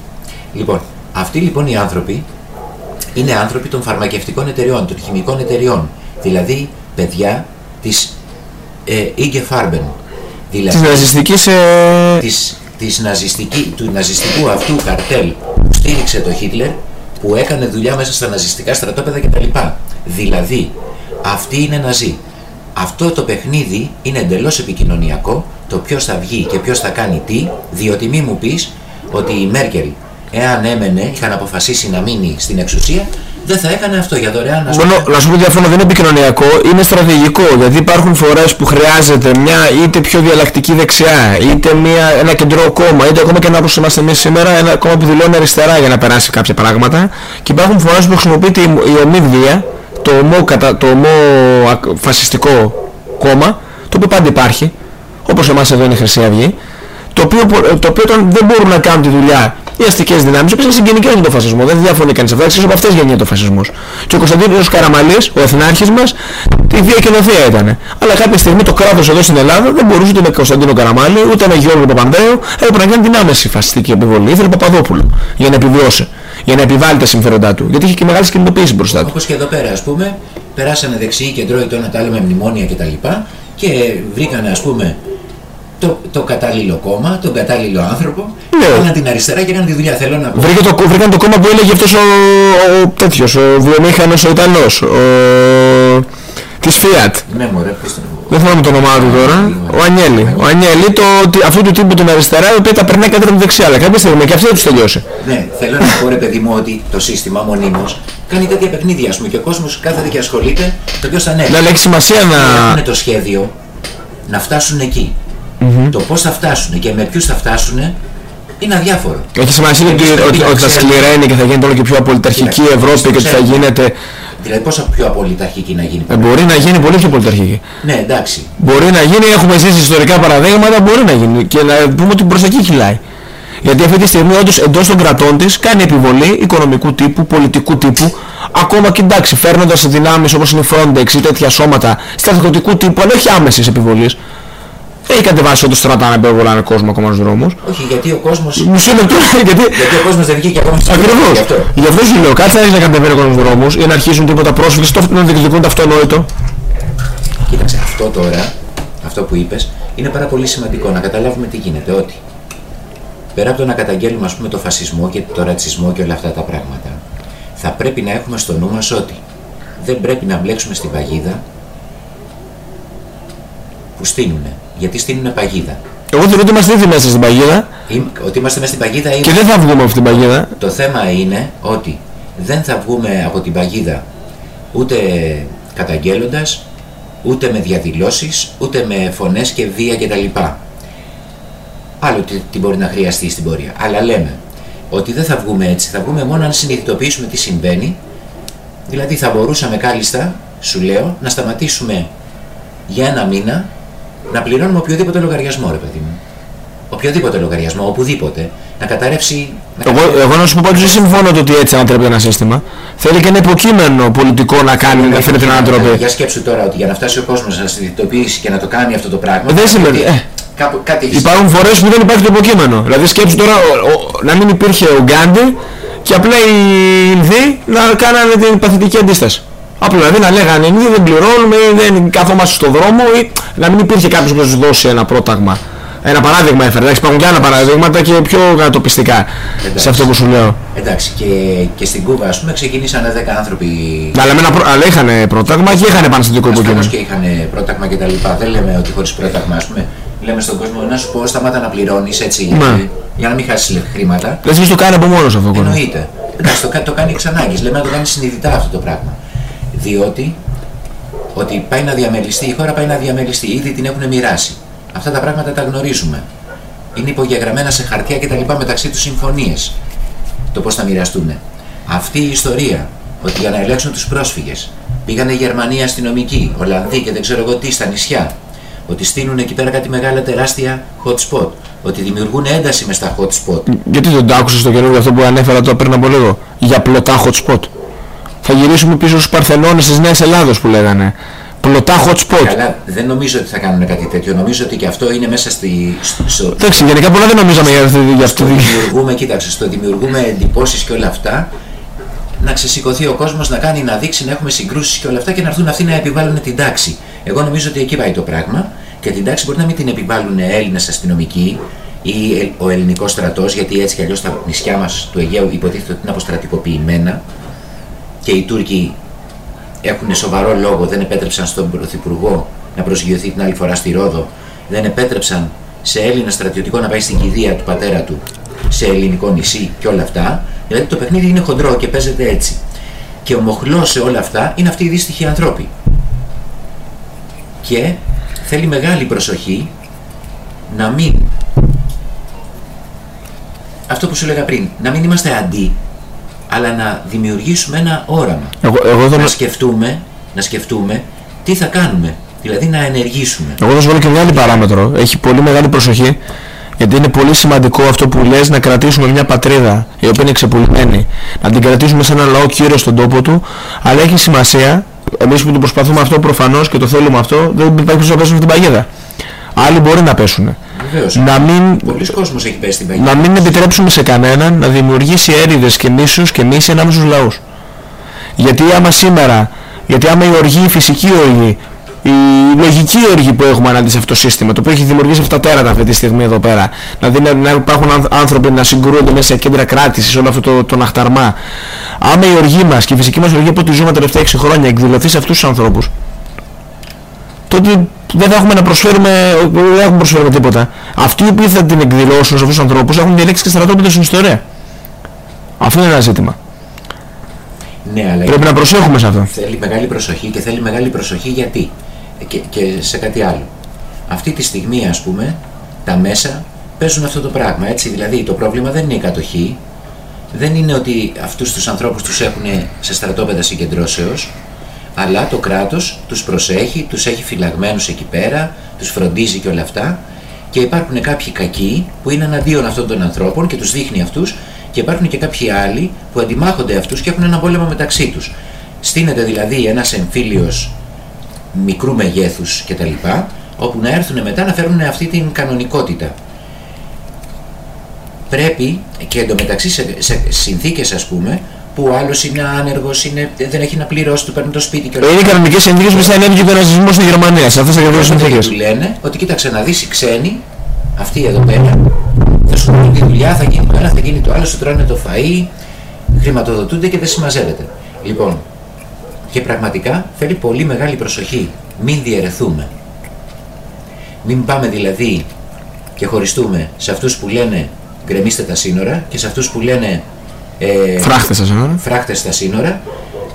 Λοιπόν, αυτοί λοιπόν οι άνθρωποι είναι άνθρωποι των φαρμακευτικών εταιριών, των χημικών εταιριών. Δηλαδή, παιδιά της ε, Ige Farben. Δηλαδή, της ναζιστικής... Ε... της, της ναζιστική, του ναζιστικού αυτού καρτέλ που στήριξε το Χίτλερ που έκανε δουλειά μέσα στα ναζιστικά στρατόπεδα κτλ. Δηλαδή, αυτή είναι ναζί. Αυτό το παιχνίδι είναι εντελώς επικοινωνιακό, το ποιος θα βγει και ποιος θα κάνει τι, διότι μη μου πεις ότι η Μέρκελ, εάν έμενε, είχαν αποφασίσει να μείνει στην εξουσία, δεν θα έκανε αυτό για δωρεάν, ας Μόνο, πούμε. να σου πω διαφωνώ, δεν είναι επικοινωνιακό, είναι στρατηγικό. Γιατί υπάρχουν φορές που χρειάζεται μια είτε πιο διαλλακτική δεξιά, είτε μια, ένα κεντρό κόμμα, είτε ακόμα και να όπως είμαστε εμείς σήμερα, ένα κόμμα που δηλώνει αριστερά για να περάσει κάποια πράγματα. Και υπάρχουν φορές που χρησιμοποιείται η, η ομίδια, το ομό, κατα, το ομό ακ- φασιστικό κόμμα, το οποίο πάντα υπάρχει, όπως εμάς εδώ είναι η Χρυσή Αυγή, το οποίο, πο- το οποίο όταν δεν μπορούν να κάνουν τη δουλειά οι αστικές δυνάμεις, όπως είναι συγγενικές με τον φασισμό, δεν διαφωνεί κανείς αυτά, εξής από αυτές γεννιέται ο φασισμός. Και ο Κωνσταντίνος Καραμαλής, ο εθνάρχης μας, τη βία και νοθεία ήταν. Αλλά κάποια στιγμή το κράτος εδώ στην Ελλάδα δεν μπορούσε ούτε με Κωνσταντίνο Καραμάλη, ούτε με Γιώργο Παπανδρέου, έπρεπε να κάνει την άμεση φασιστική επιβολή. Ήθελε Παπαδόπουλο για να επιβιώσει, για να επιβάλλει τα συμφέροντά του. Γιατί είχε και μεγάλες κινητοποίησεις μπροστά του. Όπως και εδώ πέρα, ας πούμε, περάσανε δεξιοί κεντρώοι το ένα το άλλο με μνημόνια κτλ. Και βρήκανε, ας πούμε, το, το κατάλληλο κόμμα, τον κατάλληλο άνθρωπο, Ναι. έκαναν την αριστερά και έκαναν τη δουλειά. Θέλω να πω. Βρήκε το, βρήκαν το κόμμα που έλεγε αυτός ο, ο, τέτοιος, ο βιομήχανος, ο Ιταλός, ο, της Fiat. Ναι, μωρέ, πες το. Δεν θυμάμαι το όνομά του τώρα. Ο Ανιέλη. Ο Ανιέλη, το, τι- αυτού του τύπου την αριστερά, η οποία τα περνάει κατά την δεξιά. Αλλά κάποια στιγμή και αυτή δεν τους τελειώσει. Ναι, θέλω να πω ρε παιδί μου ότι το σύστημα μονίμως κάνει τέτοια παιχνίδια, ας πούμε, και ο κόσμος κάθεται και ασχολείται το ποιος θα ανέβει. Ναι, αλλά έχει σημασία να... Έχουν το σχέδιο να φτάσουν εκεί. Το πώς θα φτάσουν και με ποιους θα φτάσουν είναι αδιάφορο. Έχει σημασία ότι, Εμείς πρέπει ότι, να ότι θα ξέρουμε. σκληραίνει και θα γίνεται όλο και πιο απολυταρχική η Κοίτα, Ευρώπη εμείς το και ότι θα ξέρουμε. γίνεται... Δηλαδή πόσο πιο απολυταρχική να γίνει. Ε, μπορεί να γίνει πολύ πιο πολιταρχική. Ναι, εντάξει. Μπορεί να γίνει, έχουμε ζήσει ιστορικά παραδείγματα, μπορεί να γίνει και να πούμε ότι προς εκεί κυλάει. Γιατί αυτή τη στιγμή όντως εντός των κρατών της κάνει επιβολή οικονομικού τύπου, πολιτικού τύπου, ακόμα και εντάξει φέρνοντας δυνάμεις όπως είναι η Frontex ή τέτοια σώματα στρατιωτικού τύπου, αλλά όχι άμεσης επιβολής. Έχει κατεβάσει όντως στρατά να επιβολάνε κόσμο ακόμα στους δρόμους. Όχι, γιατί ο κόσμος... Μισό λεπτό, *laughs* γιατί... Γιατί ο κόσμος δεν βγήκε ακόμα στις Ακριβώς. εκλογές, γι' αυτό. Γι' αυτό σου λέω, κάτι θα έχεις να κατεβαίνει ο κόσμος στους δρόμους ή να αρχίσουν τίποτα πρόσφυγες, το να διεκδικούν το αυτονόητο. Κοίταξε, αυτό τώρα, αυτό που είπες, είναι πάρα πολύ σημαντικό να καταλάβουμε τι γίνεται. Ότι πέρα από το να καταγγέλνουμε ας πούμε το φασισμό και το ρατσισμό και όλα αυτά τα πράγματα, θα πρέπει να έχουμε στο νου μας ότι δεν πρέπει να μπλέξουμε στην παγίδα που στείνουνε. Γιατί στείνουνε παγίδα. Εγώ θεωρώ ότι είμαστε ήδη μέσα στην παγίδα Ή, ότι είμαστε μέσα στην παγίδα ή και δεν θα βγούμε από αυτήν την παγίδα. Το θέμα είναι ότι δεν θα βγούμε από την παγίδα ούτε καταγγέλλοντας, ούτε με διαδηλώσεις, ούτε με φωνές και βία κτλ. Άλλο τι, τι μπορεί να χρειαστεί στην πορεία. Αλλά λέμε ότι δεν θα βγούμε έτσι, θα βγούμε μόνο αν συνειδητοποιήσουμε τι συμβαίνει. Δηλαδή θα μπορούσαμε κάλλιστα, σου λέω, να σταματήσουμε για ένα μήνα να πληρώνουμε οποιοδήποτε λογαριασμό, ρε παιδί μου. οποιοδήποτε λογαριασμό, οπουδήποτε, να καταρρεύσει. Να Εγώ, καταρρεύσει. εγώ να σου πω πάντως δεν συμφωνώ το ότι έτσι ανατρέπει ένα σύστημα. Θέλει και ένα υποκείμενο πολιτικό να κάνει να φέρει την ανατροπή. Για σκέψου τώρα ότι για να φτάσει ο κόσμος να συνειδητοποιήσει και να το κάνει αυτό το πράγμα. Δεν σημαίνει, ότι ε. Κάπου, κάτι έχει Υπάρχουν φορές που δεν υπάρχει το υποκείμενο. Δηλαδή σκέψου τώρα ο- ο- να μην υπήρχε ο Γκάντι και απλά οι Ινδοί να κάνανε την παθητική αντίσταση. Απλά δηλαδή να λέγανε Ινδοί δεν πληρώνουμε ή δεν καθόμαστε στο δρόμο ή να μην υπήρχε κάποιος που να τους δώσει ένα πρόταγμα. Ένα παράδειγμα έφερε. Εντάξει, υπάρχουν και άλλα παραδείγματα και πιο κατοπιστικά σε Εντάξει. αυτό που σου λέω. Εντάξει, και, και στην Κούβα, ας πούμε, ξεκινήσανε 10 άνθρωποι. Αλλά, με ένα προ... αλλά είχαν πρόταγμα και είχαν επαναστατικό Ασφαλώς υποκείμενο. και είχαν πρόταγμα και τα λοιπά. Δεν λέμε ότι χωρίς πρόταγμα, ας πούμε, λέμε στον κόσμο να σου πω σταμάτα να πληρώνεις έτσι Ναι. γιατί- για να μην χάσεις χρήματα. Δεν θυμίζει το κάνει από μόνος αυτό ο κόσμος. Εννοείται. Εντάξει, το, κα- το κάνει εξ ανάγκης. Λέμε να το κάνει συνειδητά αυτό το πράγμα. Διότι ότι πάει να διαμελιστεί, η χώρα πάει να διαμελιστεί. Ήδη την έχουν μοιράσει. Αυτά τα πράγματα τα γνωρίζουμε. Είναι υπογεγραμμένα σε χαρτιά και τα λοιπά μεταξύ τους συμφωνίες. Το πώς θα μοιραστούν. Αυτή η ιστορία ότι για να ελέγξουν τους πρόσφυγες πήγανε οι Γερμανοί αστυνομικοί, Ολλανδοί και δεν ξέρω εγώ τι στα νησιά. Ότι στείλουν εκεί πέρα κάτι μεγάλα τεράστια hot spot. Ότι δημιουργούν ένταση μες στα hot spot. Γιατί δεν το άκουσες στο καινούργιο αυτό που ανέφερα τώρα πριν από λίγο. Για πλωτά hot spot; Θα γυρίσουμε πίσω στους Παρθενώνες της Νέας Ελλάδος που λέγανε. Πλωτά hot spot. Καλά, δεν νομίζω ότι θα κάνουν κάτι τέτοιο. Νομίζω ότι και αυτό είναι μέσα στη. στο- στο- Εντάξει, γενικά πολλά δεν νομίζαμε για αυτή, για αυτή στο τη... δημιουργούμε, κοίταξε, στο δημιουργούμε εντυπώσεις και όλα αυτά. Να ξεσηκωθεί ο κόσμος, να κάνει, να δείξει, να έχουμε συγκρούσεις και όλα αυτά και να έρθουν αυτοί να επιβάλλουν την τάξη. Εγώ νομίζω ότι εκεί πάει το πράγμα και την τάξη μπορεί να μην την επιβάλλουν Έλληνες αστυνομικοί ή ε- ο ελληνικός στρατός, γιατί έτσι κι αλλιώς τα νησιά μας του Αιγαίου υποτίθεται ότι είναι αποστρατικοποιημένα και οι Τούρκοι έχουν σοβαρό λόγο, δεν επέτρεψαν στον Πρωθυπουργό να προσγειωθεί την άλλη φορά στη Ρόδο, δεν επέτρεψαν σε Έλληνα στρατιωτικό να πάει στην κηδεία του πατέρα του σε ελληνικό νησί και όλα αυτά. Δηλαδή το παιχνίδι είναι χοντρό και παίζεται έτσι. Και ο μοχλός σε όλα αυτά είναι αυτοί οι δύστιχοι ανθρώποι. Και θέλει μεγάλη προσοχή να μην αυτό που σου έλεγα πριν, να μην είμαστε αντί, αλλά να δημιουργήσουμε ένα όραμα Εγώ, εγώ, θα, να σκεφτούμε, να σκεφτούμε τι θα κάνουμε. Δηλαδή να ενεργήσουμε. εγώ θα σου βάλω και μια άλλη παράμετρο. Έχει πολύ μεγάλη προσοχή. Γιατί είναι πολύ σημαντικό αυτό που λες να κρατήσουμε μια πατρίδα η οποία είναι ξεπουλημένη. Να την κρατήσουμε σε ένα λαό κύριο στον τόπο του. Αλλά έχει σημασία, εμείς που το προσπαθούμε αυτό προφανώς και το θέλουμε αυτό, δεν υπάρχει περίπτωση να πέσουμε στην παγίδα. Άλλοι μπορεί να πέσουν. Βεβαίως. Να μην Πολλοί κόσμος έχει πέσει στην παγίδα. να μην επιτρέψουμε σε κανέναν να δημιουργήσει έρηδες και μίσους και μίση ανάμεσα στους λαούς. Γιατί άμα σήμερα, γιατί άμα η οργή, η φυσική οργή, η λογική οργή που έχουμε ανάντι σε αυτό το σύστημα, το οποίο έχει δημιουργήσει αυτά τα τέρατα αυτή τη στιγμή εδώ πέρα, δηλαδή να, να υπάρχουν άνθ- άνθρωποι να συγκρούονται μέσα σε κέντρα κράτησης, όλο αυτό το, το ναχταρμά. Άμα η οργή μας και η φυσική μας οργή από ό,τι ζούμε τα τελευταία 6 χρόνια εκδηλωθεί σε αυτούς τους ανθρώπους, τότε δεν θα έχουμε να προσφέρουμε, δεν έχουμε να προσφέρουμε τίποτα. Αυτοί οι οποίοι θα την εκδηλώσουν σε αυτούς τους ανθρώπους έχουν διαλέξει και στρατόπεδο στην ιστορία. Αυτό είναι ένα ζήτημα. Ναι, αλλά Πρέπει να προσέχουμε σε αυτό. θέλει μεγάλη προσοχή και θέλει μεγάλη προσοχή γιατί; Και, και σε κάτι άλλο. Αυτή τη στιγμή ας πούμε τα μέσα παίζουν αυτό το πράγμα έτσι. Δηλαδή το πρόβλημα δεν είναι η κατοχή. Δεν είναι ότι αυτούς τους ανθρώπους τους έχουν σε στρατόπεδα συγκεντρώσεως αλλά το κράτος τους προσέχει, τους έχει φυλαγμένους εκεί πέρα, τους φροντίζει και όλα αυτά και υπάρχουν κάποιοι κακοί που είναι εναντίον αυτών των ανθρώπων και τους δείχνει αυτούς και υπάρχουν και κάποιοι άλλοι που αντιμάχονται αυτούς και έχουν ένα πόλεμο μεταξύ τους. Στείνεται δηλαδή ένας εμφύλιος μικρού μεγέθους κτλ. όπου να έρθουν μετά να φέρουν αυτή την κανονικότητα. Πρέπει και εντωμεταξύ σε, σε συνθήκες ας πούμε που ο άλλος είναι άνεργος, είναι, δεν έχει να πληρώσει, του παίρνει το σπίτι και όλα Είναι οι κανονικές συνθήκες που θα ενέβηκε ο ναζισμός στη Γερμανία, σε αυτές τις ακριβώς Οπότε συνθήκες. Του λένε ότι κοίταξε να δεις οι ξένοι, αυτοί εδώ πέρα, θα σου κάνουν τη δουλειά, θα γίνει το ένα, θα γίνει το άλλο, σου τρώνε το φαΐ, χρηματοδοτούνται και δεν συμμαζεύεται. Λοιπόν, και πραγματικά θέλει πολύ μεγάλη προσοχή. Μην διαιρεθούμε. Μην πάμε δηλαδή και χωριστούμε σε αυτούς που λένε γκρεμίστε τα σύνορα και σε αυτούς που λένε ε, Φράχτες σας εννοώ. φράχτες στα σύνορα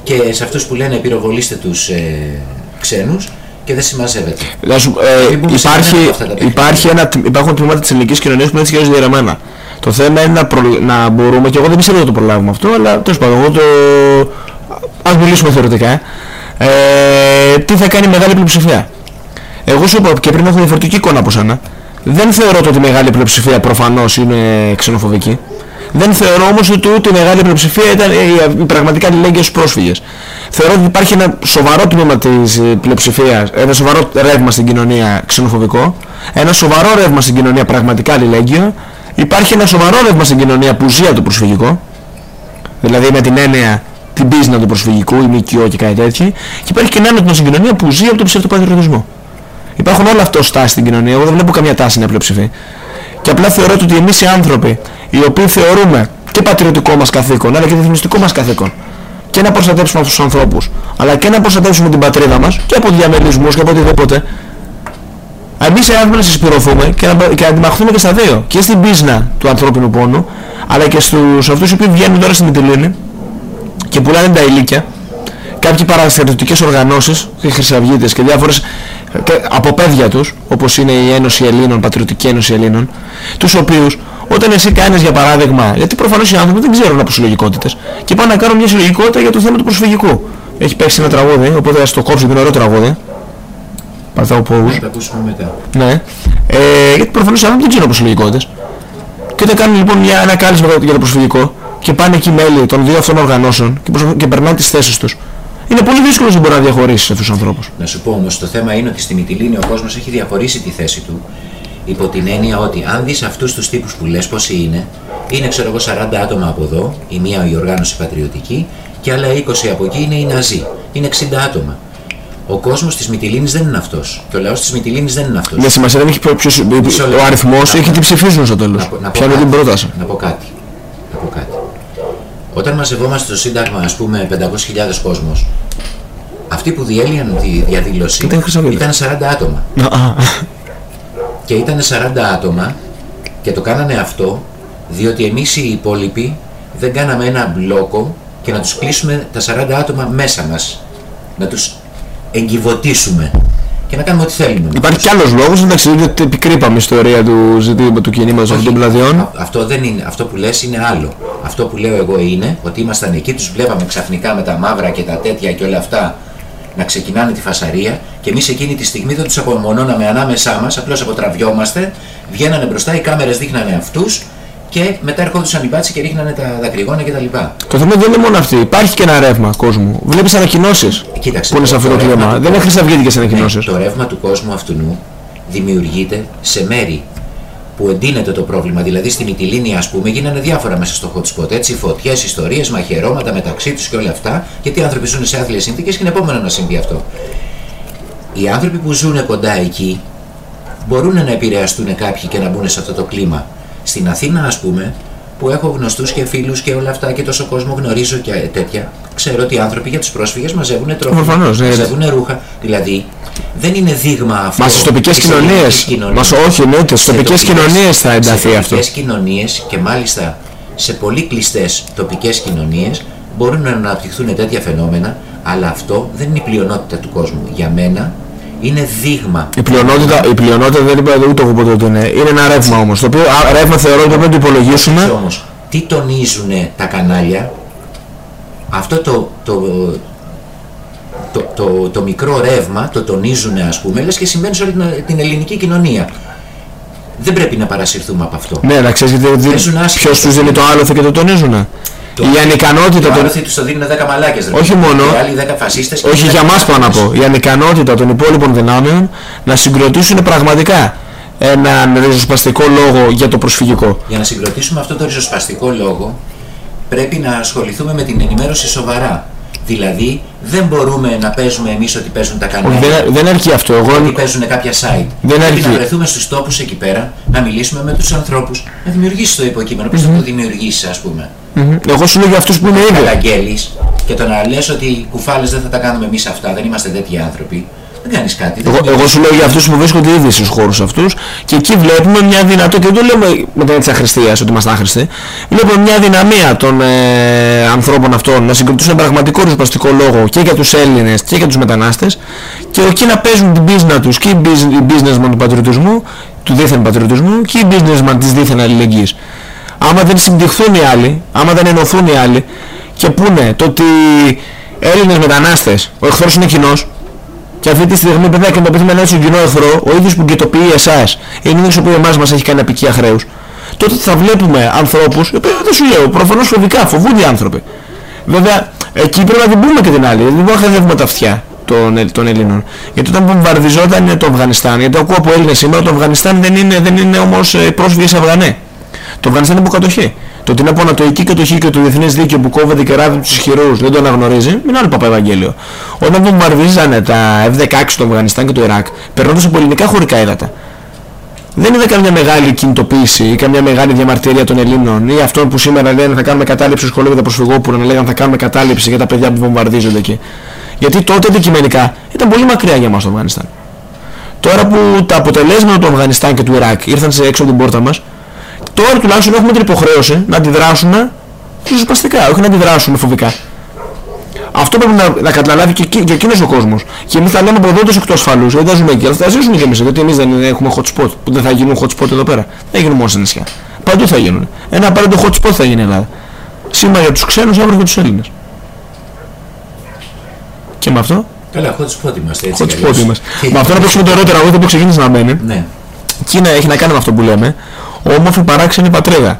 και σε αυτούς που λένε πυροβολήστε τους ε, ξένους και δεν συμμαζεύεται. Να σου, ε, Μην πούμε σε υπάρχει, κανένα από αυτά τα παιχνίδια. υπάρχει ένα, τμ- υπάρχουν τμήματα της ελληνικής κοινωνίας που είναι έτσι και αλλιώς διαιρεμένα. Το θέμα είναι να, προλ- να μπορούμε, και εγώ δεν πιστεύω ότι το προλάβουμε αυτό, αλλά τέλος πάντων, εγώ το... ας μιλήσουμε θεωρητικά. ε. Ε, τι θα κάνει η μεγάλη πλειοψηφία. Εγώ σου είπα και πριν έχω διαφορετική εικόνα από σένα. Δεν θεωρώ ότι η μεγάλη πλειοψηφία προφανώς είναι ξενοφοβική. Δεν θεωρώ όμως ότι ούτε η μεγάλη πλειοψηφία ήταν η, η πραγματικά αλληλέγγυα στους πρόσφυγες. Θεωρώ ότι υπάρχει ένα σοβαρό τμήμα της ε, πλειοψηφίας, ένα σοβαρό ρεύμα στην κοινωνία ξενοφοβικό, ένα σοβαρό ρεύμα στην κοινωνία πραγματικά αλληλέγγυο, υπάρχει ένα σοβαρό ρεύμα στην κοινωνία που ζει από το προσφυγικό, δηλαδή με την έννοια την πίσνα του προσφυγικού, η ΜΚΟ και κάτι τέτοιο, και υπάρχει και ένα άλλο τμήμα στην κοινωνία που ζει από το ψευτοπατριωτισμό. Υπάρχουν όλα αυτά ως τάση στην κοινωνία, εγώ δεν βλέπω καμιά τάση να πλειοψηφεί. Και απλά θεωρώ ότι εμείς οι άνθρωποι, οι οποίοι θεωρούμε και πατριωτικό μας καθήκον, αλλά και διεθνιστικό μας καθήκον, και να προστατεύσουμε αυτούς τους ανθρώπους, αλλά και να προστατεύσουμε την πατρίδα μας, και από διαμελισμούς και από οτιδήποτε, εμείς οι άνθρωποι να συσπηρωθούμε και να, και να αντιμαχθούμε και στα δύο. Και στην πίσνα του ανθρώπινου πόνου, αλλά και στους αυτούς οι οποίοι βγαίνουν τώρα στην Μητυλίνη και πουλάνε τα ηλίκια, κάποιοι παραστατευτικές οργανώσεις, οι χρυσαυγίτες και διάφορες και από παιδιά τους, όπως είναι η Ένωση Ελλήνων, Πατριωτική Ένωση Ελλήνων, τους οποίους όταν εσύ κάνεις για παράδειγμα, γιατί προφανώς οι άνθρωποι δεν ξέρουν από συλλογικότητες και πάνε να κάνουν μια συλλογικότητα για το θέμα του προσφυγικού. Έχει παίξει ένα τραγούδι, οπότε ας το κόψω την ωραίο τραγούδι. Πατάω πόδους. Θα τα ακούσουμε μετά. Ναι. Ε, γιατί προφανώς οι άνθρωποι δεν ξέρουν από συλλογικότητες. Και όταν κάνουν λοιπόν μια, ένα κάλεσμα για το προσφυγικό και πάνε εκεί μέλη των δύο αυτών οργανώσεων και, προσφ... και περνάνε τις θέσεις τους, είναι πολύ δύσκολος να μπορεί να διαχωρίσει αυτούς τους ανθρώπους. Να σου πω όμως, το θέμα είναι ότι στη Μυτιλίνη ο κόσμος έχει διαχωρίσει τη θέση του υπό την έννοια ότι αν δεις αυτούς τους τύπους που λες πόσοι είναι, είναι ξέρω εγώ 40 άτομα από εδώ, η μία η οργάνωση πατριωτική και άλλα 20 από εκεί είναι οι Ναζί. Είναι 60 άτομα. Ο κόσμος της Μυτιλίνης δεν είναι αυτός και ο λαός της Μυτιλίνης δεν είναι αυτός. Για σημασία δεν έχει ποιο- ποιος, Μισό λεπτό. ο αριθμός, Να- έχει τι ψηφίζουν στο τέλος. Να πω- να πω Πιάνω κάτι. την πρόταση. Να πω κάτι. Να πω κάτι. Όταν μαζευόμαστε στο Σύνταγμα, ας πούμε, 500.000 κόσμος, αυτοί που διέλυαν τη διαδήλωση Ήταν χρυσαυγίτες. ήταν 40 άτομα. Α, Και ήταν 40 άτομα και το κάνανε αυτό διότι εμείς οι υπόλοιποι δεν κάναμε ένα μπλόκο και να τους κλείσουμε τα 40 άτομα μέσα μας. Να τους εγκυβωτήσουμε και να κάνουμε ό,τι θέλουμε. Υπάρχει κι άλλος λόγος, εντάξει, διότι επικρύπαμε η ιστορία του ζητήματος του κινήματος αυτών των πλαδιών. Α- Αυτό, δεν είναι, αυτό που λες είναι άλλο. Αυτό που λέω εγώ είναι ότι ήμασταν εκεί, τους βλέπαμε ξαφνικά με τα μαύρα και τα τέτοια και όλα αυτά να ξεκινάνε τη φασαρία και εμείς εκείνη τη στιγμή δεν τους απομονώναμε ανάμεσά μας, απλώς αποτραβιόμαστε, βγαίνανε μπροστά, οι κάμερες δείχνανε αυτούς και μετά ερχόντουσαν οι μπάτσοι και ρίχνανε τα δακρυγόνα κτλ. Το θέμα δεν είναι μόνο αυτή. Υπάρχει και ένα ρεύμα κόσμου. Βλέπεις ανακοινώσεις Κοίταξε, που είναι σε αυτό το ρεύμα κλίμα. του Δεν είναι κόσμου- χρυσαυγίτικες Ναι, ανακοινώσεις. το ρεύμα του κόσμου αυτού δημιουργείται σε μέρη που εντείνεται το πρόβλημα. Δηλαδή στη Μυτιλίνη, ας πούμε, γίνανε διάφορα μέσα στο hot spot. Έτσι, φωτιές, ιστορίες, μαχαιρώματα μεταξύ τους και όλα αυτά. Γιατί οι άνθρωποι ζουν σε άθλιες συνθήκες και είναι επόμενο να συμβεί αυτό. Οι άνθρωποι που ζουν κοντά εκεί μπορούν να επηρεαστούν κάποιοι και να μπουν σε αυτό το κλίμα. Στην Αθήνα, ας πούμε, που έχω γνωστούς και φίλους και όλα αυτά και τόσο κόσμο γνωρίζω και τέτοια, ξέρω ότι οι άνθρωποι για τους πρόσφυγες μαζεύουν τρόφιμα, Προφανώς, ναι. μαζεύουν ρούχα. Δηλαδή, δεν είναι δείγμα αυτό. Μα στις τοπικές της ελληνικής κοινωνίες. κοινωνίας. Μα όχι, εννοείται. Στις Σε τοπικές κοινωνίες θα ενταθεί σε αυτό. τοπικές κοινωνίες και μάλιστα σε πολύ κλειστές τοπικές κοινωνίες μπορούν να αναπτυχθούν τέτοια φαινόμενα, αλλά αυτό δεν είναι η πλειονότητα του κόσμου. Για μένα είναι δείγμα. Η πλειονότητα, η πλειονότητα δεν είπα ούτε εγώ ποτέ ότι είναι. Είναι ένα ρεύμα όμως. Το οποίο α, ρεύμα θεωρώ ότι πρέπει να το Πρόσεξε υπολογίσουμε. όμως, τι τονίζουν τα κανάλια, αυτό το, το, το, το, το μικρό ρεύμα το τονίζουν ας πούμε, λες και συμβαίνει σε όλη την- την ελληνική κοινωνία. Δεν πρέπει να παρασυρθούμε από αυτό. Ναι, να ξέρεις γιατί Παίζουν άσχημα. ποιος τους δίνει το άλοθη και το τονίζουνε; Το- Η ανικανότητα Το των... άλλο τους το δίνουν 10 μαλάκες. ρε. Όχι μόνο. Και άλλοι 10 φασίστες. και Όχι άλλοι για 10 μας πάνω να φασίστες. πω. Η ανικανότητα των υπόλοιπων δυνάμεων να συγκροτήσουν πραγματικά έναν ριζοσπαστικό λόγο για το προσφυγικό. Για να συγκροτήσουμε αυτό το ριζοσπαστικό λόγο πρέπει να ασχοληθούμε με την ενημέρωση σοβαρά. Δηλαδή δεν μπορούμε να παίζουμε εμείς ότι παίζουν τα Όχι, κανάλια. δεν, δεν αρκεί αυτό. Εγώ Ότι παίζουν κάποια site. Δεν Πρέπει αρκεί. να βρεθούμε στους τόπους εκεί πέρα, να μιλήσουμε με τους ανθρώπους, να δημιουργήσεις το υποκείμενο. Πώς θα το δημιουργήσεις ας πούμε. Μμμ. Εγώ σου λέω για αυτούς που είναι ήδη. Καταγγέλεις και το να λες ότι οι κουφάλες δεν θα τα κάνουμε εμείς αυτά, δεν είμαστε τέτοιοι άνθρωποι. Δεν κάνεις κάτι. δεν Εγώ, εγώ σου λέω για αυτούς που βρίσκονται ήδη στους χώρους αυτούς και εκεί βλέπουμε μια δυνατότητα, και δεν το λέμε με την της αχρηστίας ότι είμαστε άχρηστοι, βλέπουμε μια δυναμία των ε, ανθρώπων αυτών να συγκροτήσουν ένα πραγματικό ριζοσπαστικό λόγο και για τους Έλληνες και για τους μετανάστες και εκεί να παίζουν την πίσνα τους και οι business- οι businessman του πατριωτισμού, του δίθεν πατριωτισμού και οι businessman της δίθεν αλληλεγγύης. Άμα δεν συμπτυχθούν οι άλλοι, άμα δεν ενωθούν οι άλλοι και πούνε το ότι Έλληνες μετανάστες, ο εχθρός είναι κοινός, και αυτή τη στιγμή παιδιά και το με ένα κοινό εχθρό, ο ίδιος που κοιτοποιεί εσάς, είναι ο ίδιος που εμάς μας έχει κάνει απικία χρέους, τότε θα βλέπουμε ανθρώπους, οι οποίοι δεν σου λέω, προφανώς φοβικά, φοβούνται οι άνθρωποι. Βέβαια, εκεί πρέπει να την πούμε και την άλλη, δεν μπορούμε να χαδεύουμε τα αυτιά των, Ε- των Ελλήνων. Γιατί όταν βομβαρδιζόταν το Αφγανιστάν, γιατί ακούω από Έλληνες σήμερα, το Αφγανιστάν δεν είναι, δεν είναι όμως ε, πρόσφυγες Αφγανές. Το Αφγανιστάν είναι υποκατοχή. Το ότι είναι από Ανατολική κατοχή και το διεθνές δίκαιο που κόβεται και ράβει τους ισχυρούς δεν το αναγνωρίζει, μην άλλο παπαευαγγέλιο. Όταν βομβαρδίζανε τα F-16 στο Αφγανιστάν και το Ιράκ, περνώντας από ελληνικά χωρικά ύδατα. Δεν είδα καμιά μεγάλη κινητοποίηση ή καμιά μεγάλη διαμαρτυρία των Ελλήνων ή αυτών που σήμερα λένε θα κάνουμε κατάληψη σχολείου για τα προσφυγόπουλα να λέγανε θα κάνουμε κατάληψη για τα παιδιά που βομβαρδίζονται εκεί. Γιατί τότε αντικειμενικά ήταν πολύ μακριά για μας το Αφγανιστάν. Τώρα που τα αποτελέσματα του Αφγανιστάν και του Ιράκ ήρθαν σε έξω από την πόρτα μας, τώρα τουλάχιστον έχουμε την υποχρέωση να αντιδράσουμε ριζοσπαστικά, όχι να αντιδράσουμε φοβικά. Αυτό πρέπει να, να καταλάβει και, εκεί- και εκείνος ο κόσμος. Και εμείς θα λέμε από εδώ τους εκτός ασφαλούς, δεν τα ζούμε εκεί, αλλά θα ζήσουμε και εμείς, γιατί εμείς δεν έχουμε hot spot, που δεν θα γίνουν hot spot εδώ πέρα. Δεν θα γίνουν μόνο στα νησιά. Παντού θα γίνουν. Ένα απαραίτητο hot spot θα γίνει η Ελλάδα. Σήμερα για τους ξένους, αύριο για τους Έλληνες. Και με αυτό, Καλά, hot spot είμαστε έτσι. hot κι spot αλλιώς. είμαστε. Και- Με αυτό να παίξουμε το ωραίο τραγούδι που ξεκίνησε να μένει. Ναι. Και είναι, έχει να κάνει με αυτό που λέμε. Όμορφη παράξενη πατρίδα.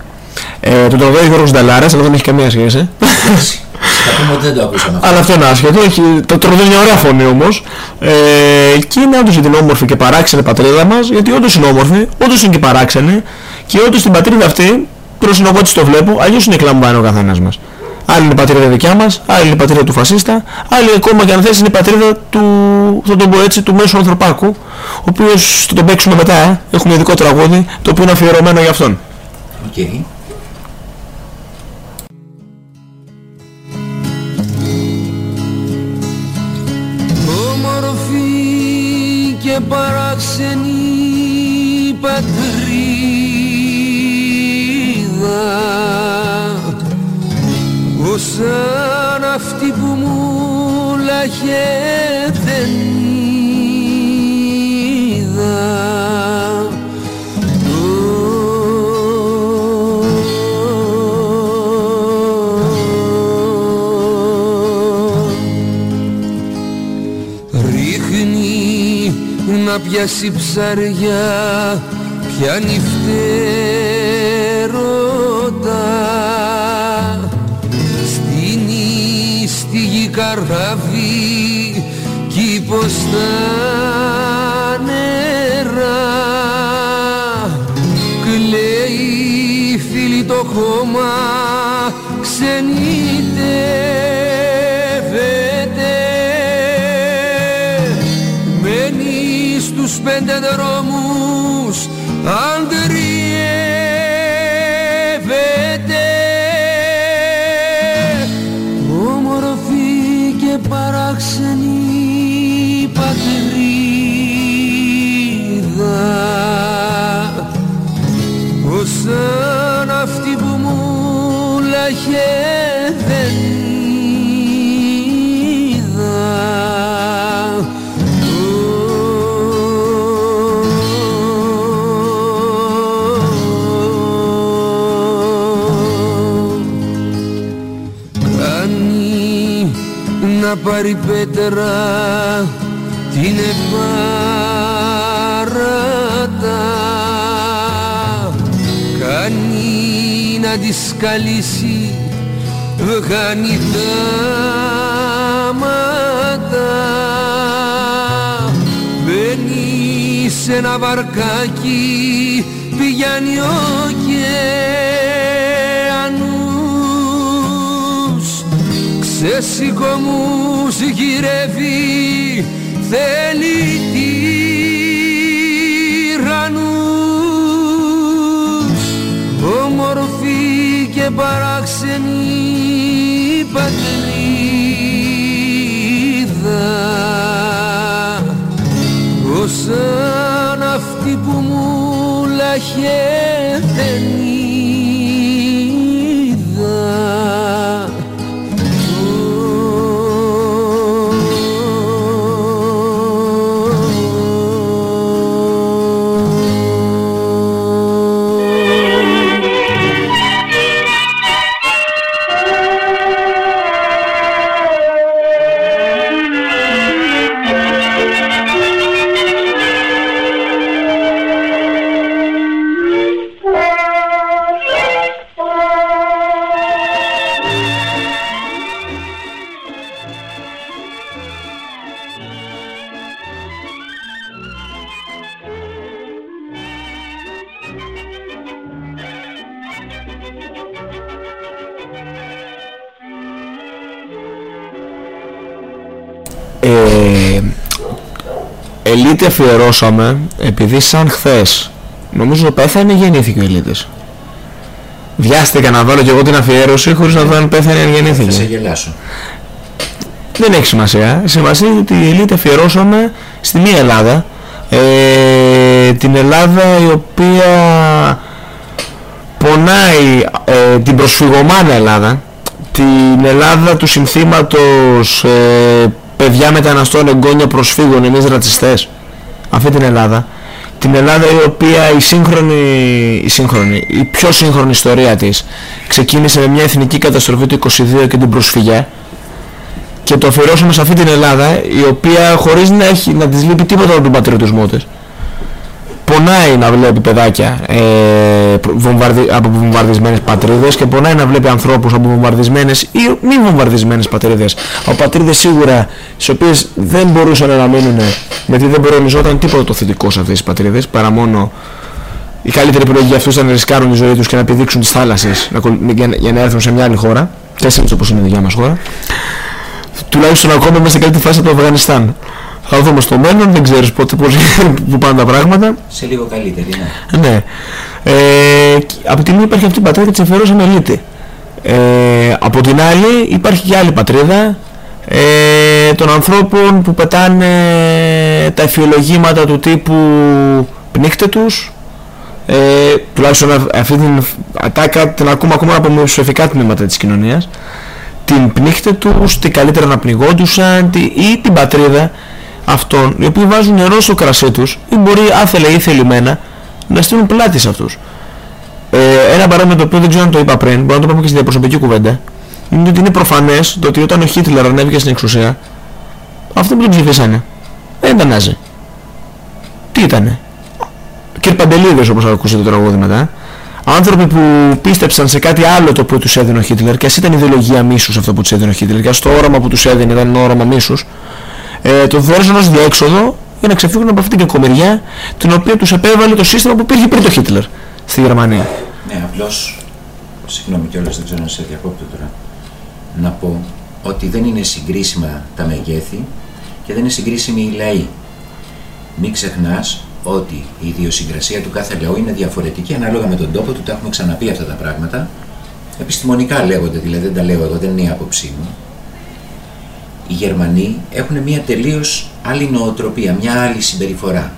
Ε, το τραγούδι Γιώργος Νταλάρας, αλλά δεν έχει καμία σχέση. Εντάξει. Θα πούμε ότι δεν το ακούσαμε αυτό. Αλλά αυτό είναι άσχετο, έχει, το τραγούδι είναι μια ωραία φωνή όμως. Ε, και είναι όντως για την όμορφη και παράξενη πατρίδα μας, γιατί όντως είναι όμορφη, όντως είναι και παράξενη και όντως την πατρίδα αυτή, προσωπικά εγώ έτσι το βλέπω, αλλιώς την εκλαμβάνει ο καθένας μας. Άλλη είναι η πατρίδα δικιά μας, άλλη είναι η πατρίδα του φασίστα, άλλη ακόμα και αν θες είναι η πατρίδα του, θα τον πω έτσι, του μέσου ανθρωπάκου, ο οποίος θα τον παίξουμε μετά, ε. έχουμε ειδικό τραγούδι, το οποίο είναι αφιερωμένο για αυτόν. Οκ. Όμορφη και παράξενη πατρίδα ως σαν αυτή που μου λάχε δεν είδα. Ρίχνει να πιάσει ψαριά πιάνει φτερότα γη καράβι κήπος στα νερά. Κλαίει φίλη το χώμα ξενιτεύεται. Μένει στους πέντε δρόμους αντριεύεται πάρει πέτρα την επάρατα Κάνει να τη σκαλίσει βγάνει δάματα. Μπαίνει σε ένα βαρκάκι πηγαίνει ωκεανούς Ξεσηκωμούς γυρεύει θέλει τυραννούς Όμορφη και παράξενη πατρίδα. Ως σαν αυτή που μου λάχε ε, ελίτη αφιερώσαμε επειδή σαν χθες νομίζω πέθανε ή γεννήθηκε ο ελίτης. Βιάστηκα να βάλω και εγώ την αφιέρωση χωρίς να δω αν πέθανε ή αν Θα σε γεννήθηκε. γελάσω. Δεν έχει σημασία. Σημασία είναι ότι η ελίτ αφιερώσαμε στη μία Ελλάδα. Ε, την Ελλάδα η οποία πονάει ε, την προσφυγωμάνα Ελλάδα. Την Ελλάδα του συνθήματος ε, παιδιά μεταναστών εγγόνια προσφύγων εμείς ρατσιστές. Αυτή την Ελλάδα. Την Ελλάδα η οποία η σύγχρονη, η σύγχρονη, η πιο σύγχρονη ιστορία της ξεκίνησε με μια εθνική καταστροφή του 22 και την προσφυγιά και το αφιερώσουμε σε αυτή την Ελλάδα η οποία χωρίς να, έχει, να της λείπει τίποτα από τον πατριωτισμό της πονάει να βλέπει παιδάκια ε, προ- βομβαρδι, από βομβαρδισμένες πατρίδες και πονάει να βλέπει ανθρώπους από βομβαρδισμένες ή μη βομβαρδισμένες πατρίδες. Από πατρίδες σίγουρα στις οποίες δεν μπορούσαν να μείνουν γιατί δεν προοριζόταν τίποτα το θετικό σε αυτές τις πατρίδες παρά μόνο η καλύτερη επιλογή για αυτούς ήταν να ρισκάρουν τη ζωή τους και να επιδείξουν τις θάλασσες να, κολ- για, να- για να έρθουν σε μια άλλη χώρα. Τέσσερις όπως είναι η δικιά μας χώρα. Τουλάχιστον ακόμα είμαστε σε καλύτερη φάση από το Αφγανιστάν. Θα δούμε στο μέλλον, δεν ξέρεις πότε, πώς, που πάνε τα πράγματα. Σε λίγο καλύτερη, ναι. Ναι. Ε, και από τη μία υπάρχει αυτή η πατρίδα και της αφιερώσαμε ελίτη. Ε, από την άλλη υπάρχει και άλλη πατρίδα ε, των ανθρώπων που πετάνε τα εφιολογήματα του τύπου πνίχτε τους ε, τουλάχιστον α- αυτή την ατάκα την ακούμε ακόμα από μεσοφικά τμήματα της κοινωνίας την πνίχτε τους, τι καλύτερα να πνιγόντουσαν τι, ή την πατρίδα αυτών οι οποίοι βάζουν νερό στο κρασί τους ή μπορεί άθελα ή θελημένα να στείλουν πλάτη σε αυτούς. Ε, ένα παράδειγμα το οποίο δεν ξέρω αν το είπα πριν, μπορώ να το πούμε και στη διαπροσωπική κουβέντα, είναι ότι είναι προφανές το ότι όταν ο Χίτλερ ανέβηκε στην εξουσία, αυτοί που τον ψηφίσανε δεν ήταν Νάζι. Τι ήτανε; Κυρπαντελίδες όπως θα ακούσετε το τραγούδι μετά. Άνθρωποι που πίστεψαν σε κάτι άλλο το οποίο τους έδινε ο Χίτλερ και ας ήταν ιδεολογία μίσους αυτό που τους έδινε ο Χίτλερ και ας το όραμα που τους έδινε ήταν ένα όραμα μίσους ε, το θεώρησαν ως διέξοδο για να ξεφύγουν από αυτή την κακομεριά την οποία τους επέβαλε το σύστημα που υπήρχε πριν το Χίτλερ στη Γερμανία. Ναι, απλώς, συγγνώμη κιόλας, δεν ξέρω να σε διακόπτω τώρα, να πω ότι δεν είναι συγκρίσιμα τα μεγέθη και δεν είναι συγκρίσιμοι οι λαοί. Μην ξεχνάς ότι η ιδιοσυγκρασία του κάθε λαού είναι διαφορετική ανάλογα με τον τόπο του, τα έχουμε ξαναπεί αυτά τα πράγματα. Επιστημονικά λέγονται, δηλαδή δεν τα λέω εγώ, δεν είναι η άποψή μου. Οι Γερμανοί έχουν μια τελείως άλλη νοοτροπία, μια άλλη συμπεριφορά.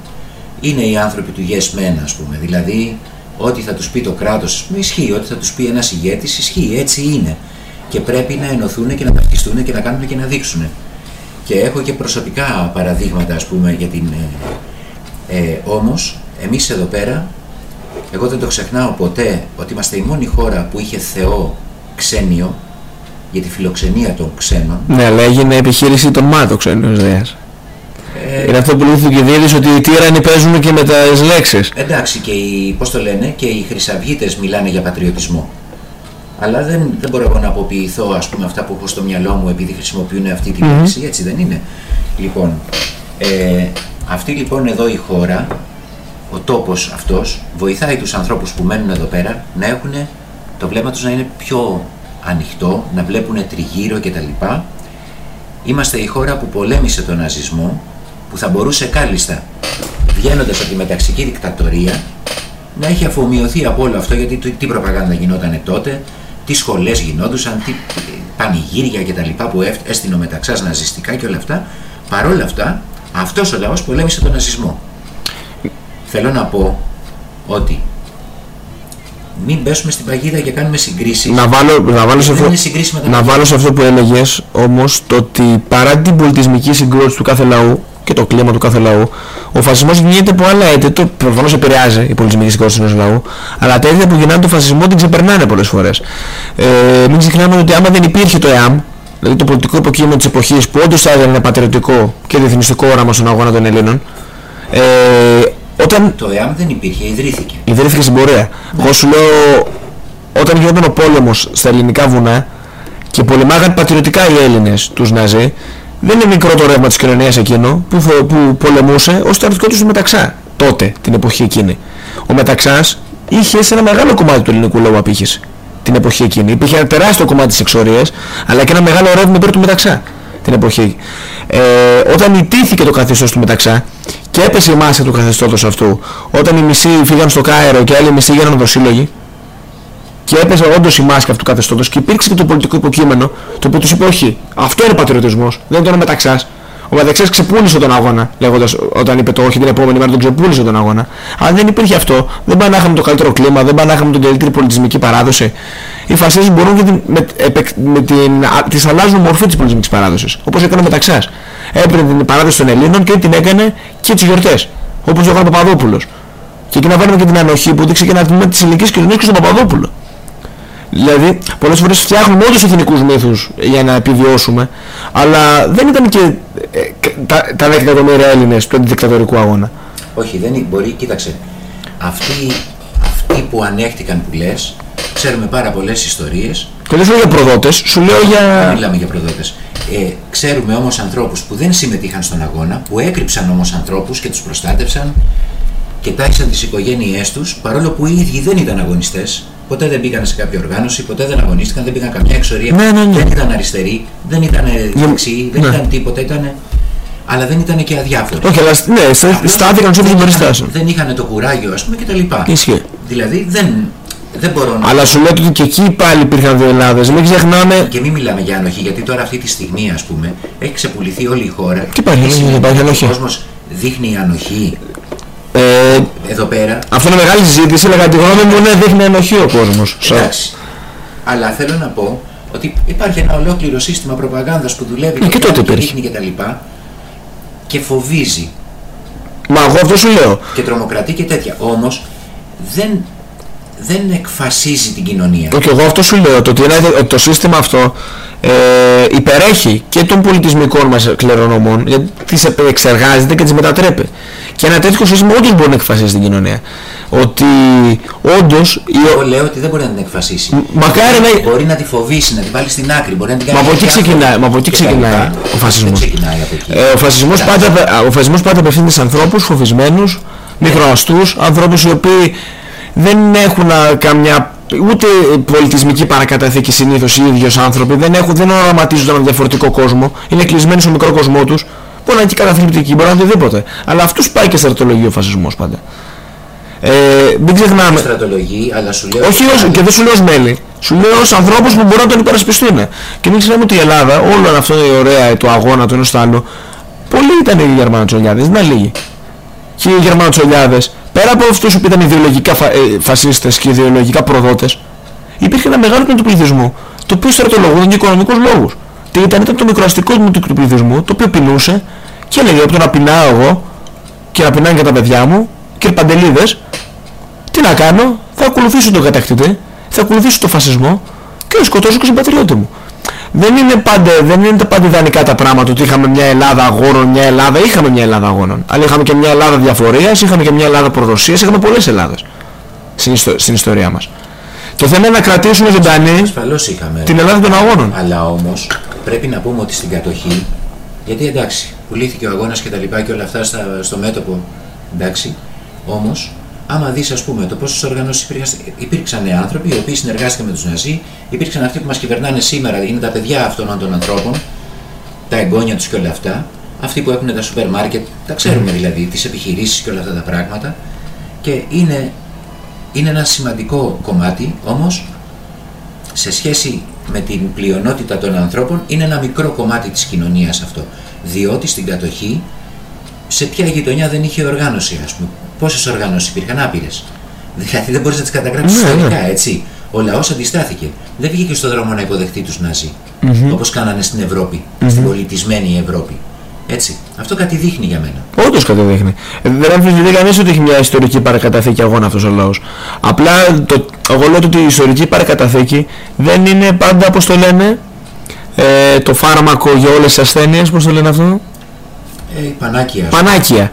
Είναι οι άνθρωποι του yes men, ας πούμε, δηλαδή ό,τι θα τους πει το κράτος, ας πούμε, ισχύει, ό,τι θα τους πει ένας ηγέτης, ισχύει, έτσι είναι. Και πρέπει να ενωθούν και να ταυτιστούν και να κάνουν και να δείξουν. Και έχω και προσωπικά παραδείγματα, ας πούμε, για την... Ε, ε, όμως, εμείς εδώ πέρα, εγώ δεν το ξεχνάω ποτέ, ότι είμαστε η μόνη χώρα που είχε Θεό ξένιο, για τη φιλοξενία των ξένων. Ναι, αλλά έγινε επιχείρηση των ΜΑΤΟ ξένος ΔΕΑς. Ε, Είναι αυτό που λέει ο Θουκυδίδης ότι οι τύρανοι παίζουν και με τις λέξεις. Εντάξει και οι, πώς το λένε, και οι χρυσαυγίτες μιλάνε για πατριωτισμό. Αλλά δεν, δεν μπορώ εγώ να αποποιηθώ ας πούμε αυτά που έχω στο μυαλό μου επειδή χρησιμοποιούν αυτή τη Μμμ. λέξη, έτσι δεν είναι. Λοιπόν, ε, αυτή λοιπόν εδώ η χώρα, ο τόπος αυτός, βοηθάει τους ανθρώπους που μένουν εδώ πέρα να έχουν το βλέμμα τους να είναι πιο ανοιχτό, να βλέπουν τριγύρω κτλ. Είμαστε η χώρα που πολέμησε τον ναζισμό, που θα μπορούσε κάλλιστα, βγαίνοντας από τη μεταξική δικτατορία, να έχει αφομοιωθεί από όλο αυτό, γιατί το- τι προπαγάνδα γινόταν τότε, τι σχολές γινόντουσαν, τι πανηγύρια κτλ. που έφ- έστεινε ο μεταξάς ναζιστικά και όλα αυτά. Παρόλα αυτά, αυτός ο λαός πολέμησε τον ναζισμό. Θέλω να πω ότι μην πέσουμε στην παγίδα και κάνουμε συγκρίσεις. Να βάλω, να, βάλω σε Δεν αυτό, είναι συγκρίσιμα τα να πράγματα. βάλω σε αυτό που έλεγες όμως το ότι παρά την πολιτισμική συγκρότηση του κάθε λαού και το κλίμα του κάθε λαού ο φασισμός γίνεται από άλλα έτη το προφανώς επηρεάζει η πολιτισμική συγκρότηση ενός λαού αλλά τα έτη που γεννάνε το φασισμό την ξεπερνάνε πολλές φορές ε, μην ξεχνάμε ότι άμα δεν υπήρχε το ΕΑΜ δηλαδή το πολιτικό υποκείμενο της εποχής που όντως θα έδινε ένα πατριωτικό και διεθνιστικό όραμα στον αγώνα των Ελλήνων ε, όταν Το ΕΑΜ δεν υπήρχε, ιδρύθηκε. ιδρύθηκε στην πορεία. Εγώ σου λέω, όταν γινόταν ο πόλεμος στα ελληνικά βουνά και πολεμάγαν πατριωτικά οι Έλληνες τους Ναζί, δεν είναι μικρό το ρεύμα της κοινωνίας εκείνο που, φο- που πολεμούσε ως στρατιωτικό του μεταξά τότε, την εποχή εκείνη. Ο μεταξάς είχε σε ένα μεγάλο κομμάτι του ελληνικού λαού απήχηση την εποχή εκείνη. Υπήρχε ένα τεράστιο κομμάτι της εξορίας, αλλά και ένα μεγάλο ρεύμα υπέρ του μεταξά. Την εποχή. Ε, όταν ιτήθηκε το καθεστώς του Μεταξά και έπεσε η μάσκα του καθεστώτος αυτού, όταν οι μισοί φύγαν στο Κάιρο και άλλοι μισοί γίνανε δοσύλλογοι, και έπαιζε όντως η μάσκα αυτού του καθεστώτος και υπήρξε και το πολιτικό υποκείμενο το οποίο τους είπε όχι, αυτό είναι πατριωτισμός, δεν είναι το ένα μεταξάς. Ο Μεταξάς ξεπούλησε τον αγώνα, λέγοντας όταν είπε το όχι την επόμενη μέρα τον ξεπούλησε τον αγώνα. Αν δεν υπήρχε αυτό, δεν πάει να είχαμε το καλύτερο κλίμα, δεν πάει να είχαμε την καλύτερη πολιτισμική παράδοση. Οι φασίστες μπορούν και την, με, επεκ- με την, α, τις αλλάζουν μορφή της πολιτισμικής παράδοσης, όπως έκανε ο Μεταξάς. Έπαιρνε την παράδοση των Ελλήνων και την έκανε και τις γιορτές, όπως το έκανε ο Παπαδόπουλος. Και εκεί να βάλουμε και την ανοχή που δείξε και ένα τμήμα της ελληνικής κοινωνίας και στον Παπαδόπουλο. Δηλαδή, πολλές φορές φτιάχνουμε όντως εθνικούς μύθους για να επιβιώσουμε, αλλά δεν ήταν και ε, κα- τα, τα 10 εκατομμύρια Έλληνες του αντιδικτατορικού αγώνα. Όχι, δεν είναι, μπορεί, κοίταξε. Αυτοί, αυτοί που ανέχτηκαν που λες, ξέρουμε πάρα πολλές ιστορίες. Και δεν σου λέω για προδότες, σου λέω Δεν για... μιλάμε για προδότες. Ε, ξέρουμε όμως ανθρώπους που δεν συμμετείχαν στον αγώνα, που έκρυψαν όμως ανθρώπους και τους προστάτευσαν και τάχισαν τις οικογένειές τους, παρόλο που οι ίδιοι δεν ήταν αγωνιστές. Ποτέ δεν πήγαν σε κάποια οργάνωση, ποτέ δεν αγωνίστηκαν, δεν πήγαν καμιά εξορία. Ναι, ναι, ναι. Δεν ήταν αριστεροί, δεν ήταν δεξιοί, δεν ναι. ήταν τίποτα, ήταν... αλλά δεν ήταν και αδιάφοροι. Όχι, αλλά σ- ναι, στα- Απλώς στάθηκαν σε όποιες δεν μπορεί είχαν- στάσουν. Δεν είχαν το κουράγιο, ας πούμε, και τα λοιπά. Ισχύει. Δηλαδή δεν, δεν μπορώ να... Αλλά σου λέω ότι και εκεί πάλι υπήρχαν δύο Ελλάδες. Μην ξεχνάμε... Και μην μιλάμε για ανοχή, γιατί τώρα αυτή τη στιγμή, ας πούμε, έχει ξεπουληθεί όλη η χώρα. Τι υπάρχει, Τι δεν σημαίνει υπάρχει ότι ανοχή. Ο κόσμος δείχνει ανοχή Ε, εδώ πέρα. αυτό είναι μεγάλη συζήτηση, αλλά κατά τη γνώμη μου ναι, δείχνει ενοχή ο κόσμος. Σα- Εντάξει. Αλλά θέλω να πω ότι υπάρχει ένα ολόκληρο σύστημα προπαγάνδας που δουλεύει Ναι, και τότε κάνει υπήρχε. δείχνει και τα λοιπά και φοβίζει Μα εγώ αυτό σου λέω. και τρομοκρατεί και τέτοια. Όμως δεν, δεν εκφασίζει την κοινωνία. Και εγώ αυτό σου λέω, το ότι, είναι, ότι το σύστημα αυτό ε, υπερέχει και των πολιτισμικών μας κληρονομών, γιατί τις εξεργάζεται και τις μετατρέπει. Και ένα τέτοιο σύστημα όντως μπορεί να εκφασίσει την κοινωνία. Ότι όντως... η- Εγώ λέω ότι δεν μπορεί να την εκφασίσει. μακάρι να- Μπορεί να τη φοβήσει, να την βάλει στην άκρη, μπορεί να την κάνει Μα από εκεί αδιάφορη ξεκινάει, μα από εκεί και τα ξεκινάει λοιπά. ο φασισμός. Δεν ξεκινάει από εκεί. Ε, ο, φασισμός Εντάξει. πάντα, ο φασισμός πάντα απευθύνεται σε ανθρώπους φοβισμένους, μικροαστούς, ανθρώπους οι οποίοι δεν έχουν α, καμιά ούτε πολιτισμική παρακαταθήκη συνήθως οι ίδιοι ως άνθρωποι, δεν, έχουν, δεν οραματίζονται έναν διαφορετικό κόσμο, είναι κλεισμένοι στο μικρό κοσμό τους, μπορεί να είναι και καταθλιπτικοί, μπορεί να είναι οτιδήποτε. Αλλά αυτούς πάει και στρατολογεί ο φασισμός πάντα. Ε, μην ξεχνάμε. στρατολογεί, αλλά σου λέω. Όχι ως, ότι και δεν σου λέω ως μέλη. Σου λέω ως ανθρώπους που μπορούν να τον υπερασπιστούν. Και μην ξεχνάμε ότι η Ελλάδα, όλο αυτό η ωραία του αγώνα του ενός του άλλου, πολλοί ήταν οι Γερμανοτσολιάδες, δεν είναι λίγοι. Και οι Γερμανοτσολιάδες, πέρα από αυτούς που ήταν ιδεολογικά φα, ε, φασίστες και ιδεολογικά προδότες, υπήρχε ένα μεγάλο τμήμα του πληθυσμού, το οποίο στρατολογούνταν για οικονομικούς λόγους. Τι ήταν, ήταν το μικροαστικό τμήμα του πληθυσμού, το οποίο πεινούσε και έλεγε από το να πεινάω εγώ και να πεινάνε και τα παιδιά μου, και παντελίδες, τι να κάνω, θα ακολουθήσω τον κατακτητή, θα ακολουθήσω τον φασισμό και θα σκοτώσω και τον πατριώτη μου. Δεν είναι πάντα, δεν είναι πάντα ιδανικά τα πράγματα ότι είχαμε μια Ελλάδα αγώνων, μια Ελλάδα, είχαμε μια Ελλάδα αγώνων. Αλλά είχαμε και μια Ελλάδα διαφορίας, είχαμε και μια Ελλάδα προδοσίας, είχαμε πολλές Ελλάδες στην, ιστο- στην ιστορία μας. Το θέμα είναι να κρατήσουμε ζωντανή Ασφαλώς είχαμε. την Ελλάδα των αγώνων. Αλλά όμως πρέπει να πούμε ότι στην κατοχή, γιατί εντάξει, πουλήθηκε ο αγώνας και τα λοιπά και όλα αυτά στα, στο μέτωπο, εντάξει, όμως άμα δεις ας πούμε το πόσες οργανώσεις υπήρχαν, υπήρξαν άνθρωποι οι οποίοι συνεργάστηκαν με τους Ναζί, υπήρξαν αυτοί που μας κυβερνάνε σήμερα, είναι τα παιδιά αυτών των ανθρώπων, τα εγγόνια τους και όλα αυτά, αυτοί που έχουν τα σούπερ μάρκετ, τα ξέρουμε δηλαδή, τις επιχειρήσεις και όλα αυτά τα πράγματα και είναι, είναι ένα σημαντικό κομμάτι, όμως σε σχέση με την πλειονότητα των ανθρώπων είναι ένα μικρό κομμάτι της κοινωνίας αυτό. Διότι στην κατοχή σε ποια γειτονιά δεν είχε οργάνωση ας πούμε. Πόσες οργανώσεις υπήρχαν άπειρες. Δηλαδή δεν μπορείς να τις καταγράψεις Ναι, ιστορικά έτσι. Ο λαός αντιστάθηκε. Δεν βγήκε στον δρόμο να υποδεχτεί τους Ναζί. Όπως κάνανε στην ευρωπη στην πολιτισμένη Ευρώπη. Έτσι. Αυτό κάτι δείχνει για μένα. Όντως κατεδείχνει. Ε, Δεν αμφισβητεί κανείς ότι έχει μια ιστορική παρακαταθήκη αγώνα αυτός ο λαός. Απλά το, εγώ λέω ότι η ιστορική παρακαταθήκη δεν είναι πάντα, όπως το λένε, ε, το φάρμακο για όλες τις ασθένειες, πώς το λένε αυτό, Ε, η πανάκια. ας πούμε. πανάκια.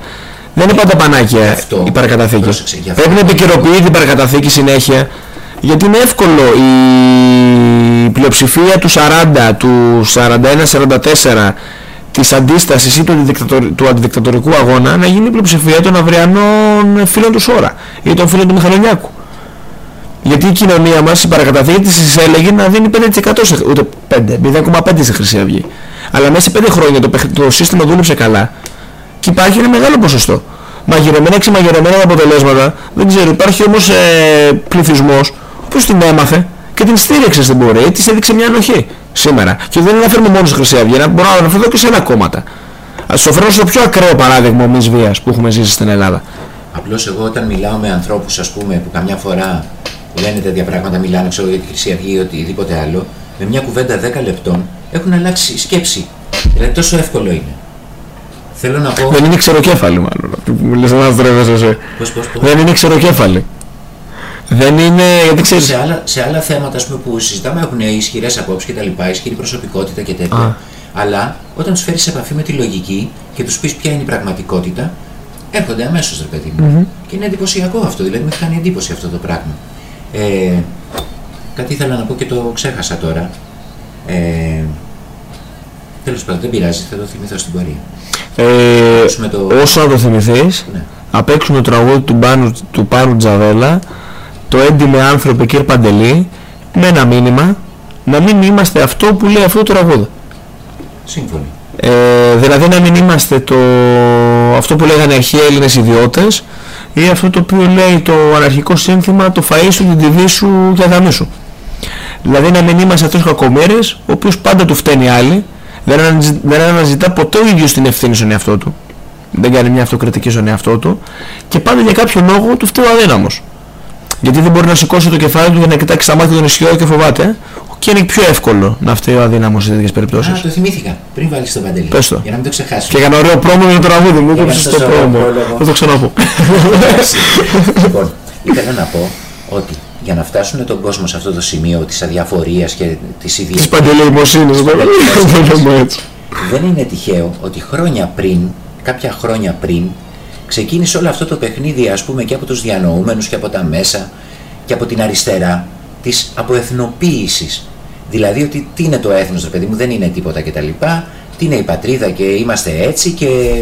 Δεν είναι πάντα πανάκια Αυτό. η παρακαταθήκη. Πρόσεξε, γι' αυτό. Πρέπει να επικαιροποιεί την παρακαταθήκη συνέχεια, γιατί είναι εύκολο η πλειοψηφία του 40, του 41-44 της αντίστασης ή του, αντιδικτατορ- του αντιδικτατορικού αγώνα να γίνει η πλειοψηφία των αυριανών φίλων του Σόρα ή των φίλων του Μιχαλονιάκου. Γιατί η κοινωνία μας, η παρακαταθήκη της έλεγε να δίνει 5% σε, ούτε 5, 0,5 σε Χρυσή Αυγή. Αλλά μέσα σε 5 χρόνια το, παιχ- το σύστημα δούλεψε καλά και υπάρχει ένα μεγάλο ποσοστό. Μαγειρεμένα, ξεμαγειρεμένα τα αποτελέσματα, δεν ξέρω, υπάρχει όμως ε, πληθυσμός που την έμαθε και την στήριξε στην πορεία, της έδειξε μια ανοχή σήμερα. Και δεν αναφέρουμε μόνο στη Χρυσή Αυγή, να- μπορώ να αναφερθώ και σε άλλα κόμματα. Ας σου φέρω στο πιο ακραίο παράδειγμα ομής βίας που έχουμε ζήσει στην Ελλάδα. Απλώς εγώ όταν μιλάω με ανθρώπους ας πούμε που καμιά φορά λένε τέτοια πράγματα, μιλάνε ξέρω για τη Χρυσή Αυγή ή οτιδήποτε άλλο, με μια κουβέντα 10 λεπτών έχουν αλλάξει σκέψη. Δηλαδή τόσο εύκολο είναι. Θέλω να πω... Δεν είναι ξεροκέφαλοι μάλλον. αυτό που Μου λες να στρέφεσαι εσύ. Πώς, πώς, πώς; Δεν είναι ξεροκέφαλοι. Δεν είναι, γιατί ξέρεις, Σε άλλα, σε άλλα θέματα ας πούμε, που συζητάμε έχουν ισχυρές απόψεις και τα λοιπά, ισχυρή προσωπικότητα και τέτοια. Α. Αλλά όταν τους φέρεις σε επαφή με τη λογική και τους πεις ποια είναι η πραγματικότητα, έρχονται αμέσως ρε παιδί μου. Και είναι εντυπωσιακό αυτό, δηλαδή με έχει κάνει εντύπωση αυτό το πράγμα. Ε, κάτι ήθελα να πω και το ξέχασα τώρα. Ε, τέλος πάντων, δεν πειράζει, θα το θυμηθώ στην πορεία. ε, Ακούσουμε το- όσο να το θυμηθείς, Ναι. να παίξουμε το τραγούδι του Πάνου, του Πάνου Τζαβέλα, το έντιμε άνθρωπε κύριε Παντελή, με ένα μήνυμα, να μην είμαστε αυτό που λέει αυτό το τραγούδι. Σύμφωνοι. Ε, δηλαδή να μην είμαστε το, αυτό που λέγανε αρχαίοι Έλληνες ιδιώτες ή αυτό το οποίο λέει το αναρχικό σύνθημα το φαΐ σου, την τιβή σου και αδαμή σου. Δηλαδή να μην είμαστε αυτός ο κακομύρης ο οποίος πάντα του φταίνει άλλοι δεν, αναζη- δεν αναζητά ποτέ ο ίδιος την ευθύνη στον εαυτό του δεν κάνει μια αυτοκριτική στον εαυτό του και πάντα για κάποιο λόγο του φταίει ο αδύναμος γιατί δεν μπορεί να σηκώσει το κεφάλι του για να κοιτάξει στα μάτια των ισχυρών και φοβάται ε. και είναι πιο εύκολο να φταίει ο αδύναμος σε τέτοιες περιπτώσεις Α, το θυμήθηκα. Πριν βάλεις το παντελή. Πες το. Για να μην το ξεχάσω. και για ένα ωραίο πρόμο με το τραγούδι μου, Για έκοψες να το σας πρόμο. πρόλογο. Θα το ξαναπώ. Εντάξει. *laughs* λοιπόν, ήθελα να πω ότι για να φτάσουν τον κόσμο σε αυτό το σημείο της αδιαφορίας και της Της ιδιαίτερης παντελεημοσύνης, το *laughs* λέμε έτσι. δεν είναι τυχαίο ότι χρόνια πριν, κάποια χρόνια πριν, ξεκίνησε όλο αυτό το παιχνίδι ας πούμε και από τους διανοούμενους και από τα μέσα και από την αριστερά της αποεθνοποίησης. Δηλαδή ότι τι είναι το έθνος ρε παιδί μου, δεν είναι τίποτα κτλ. Τι είναι η πατρίδα και είμαστε έτσι και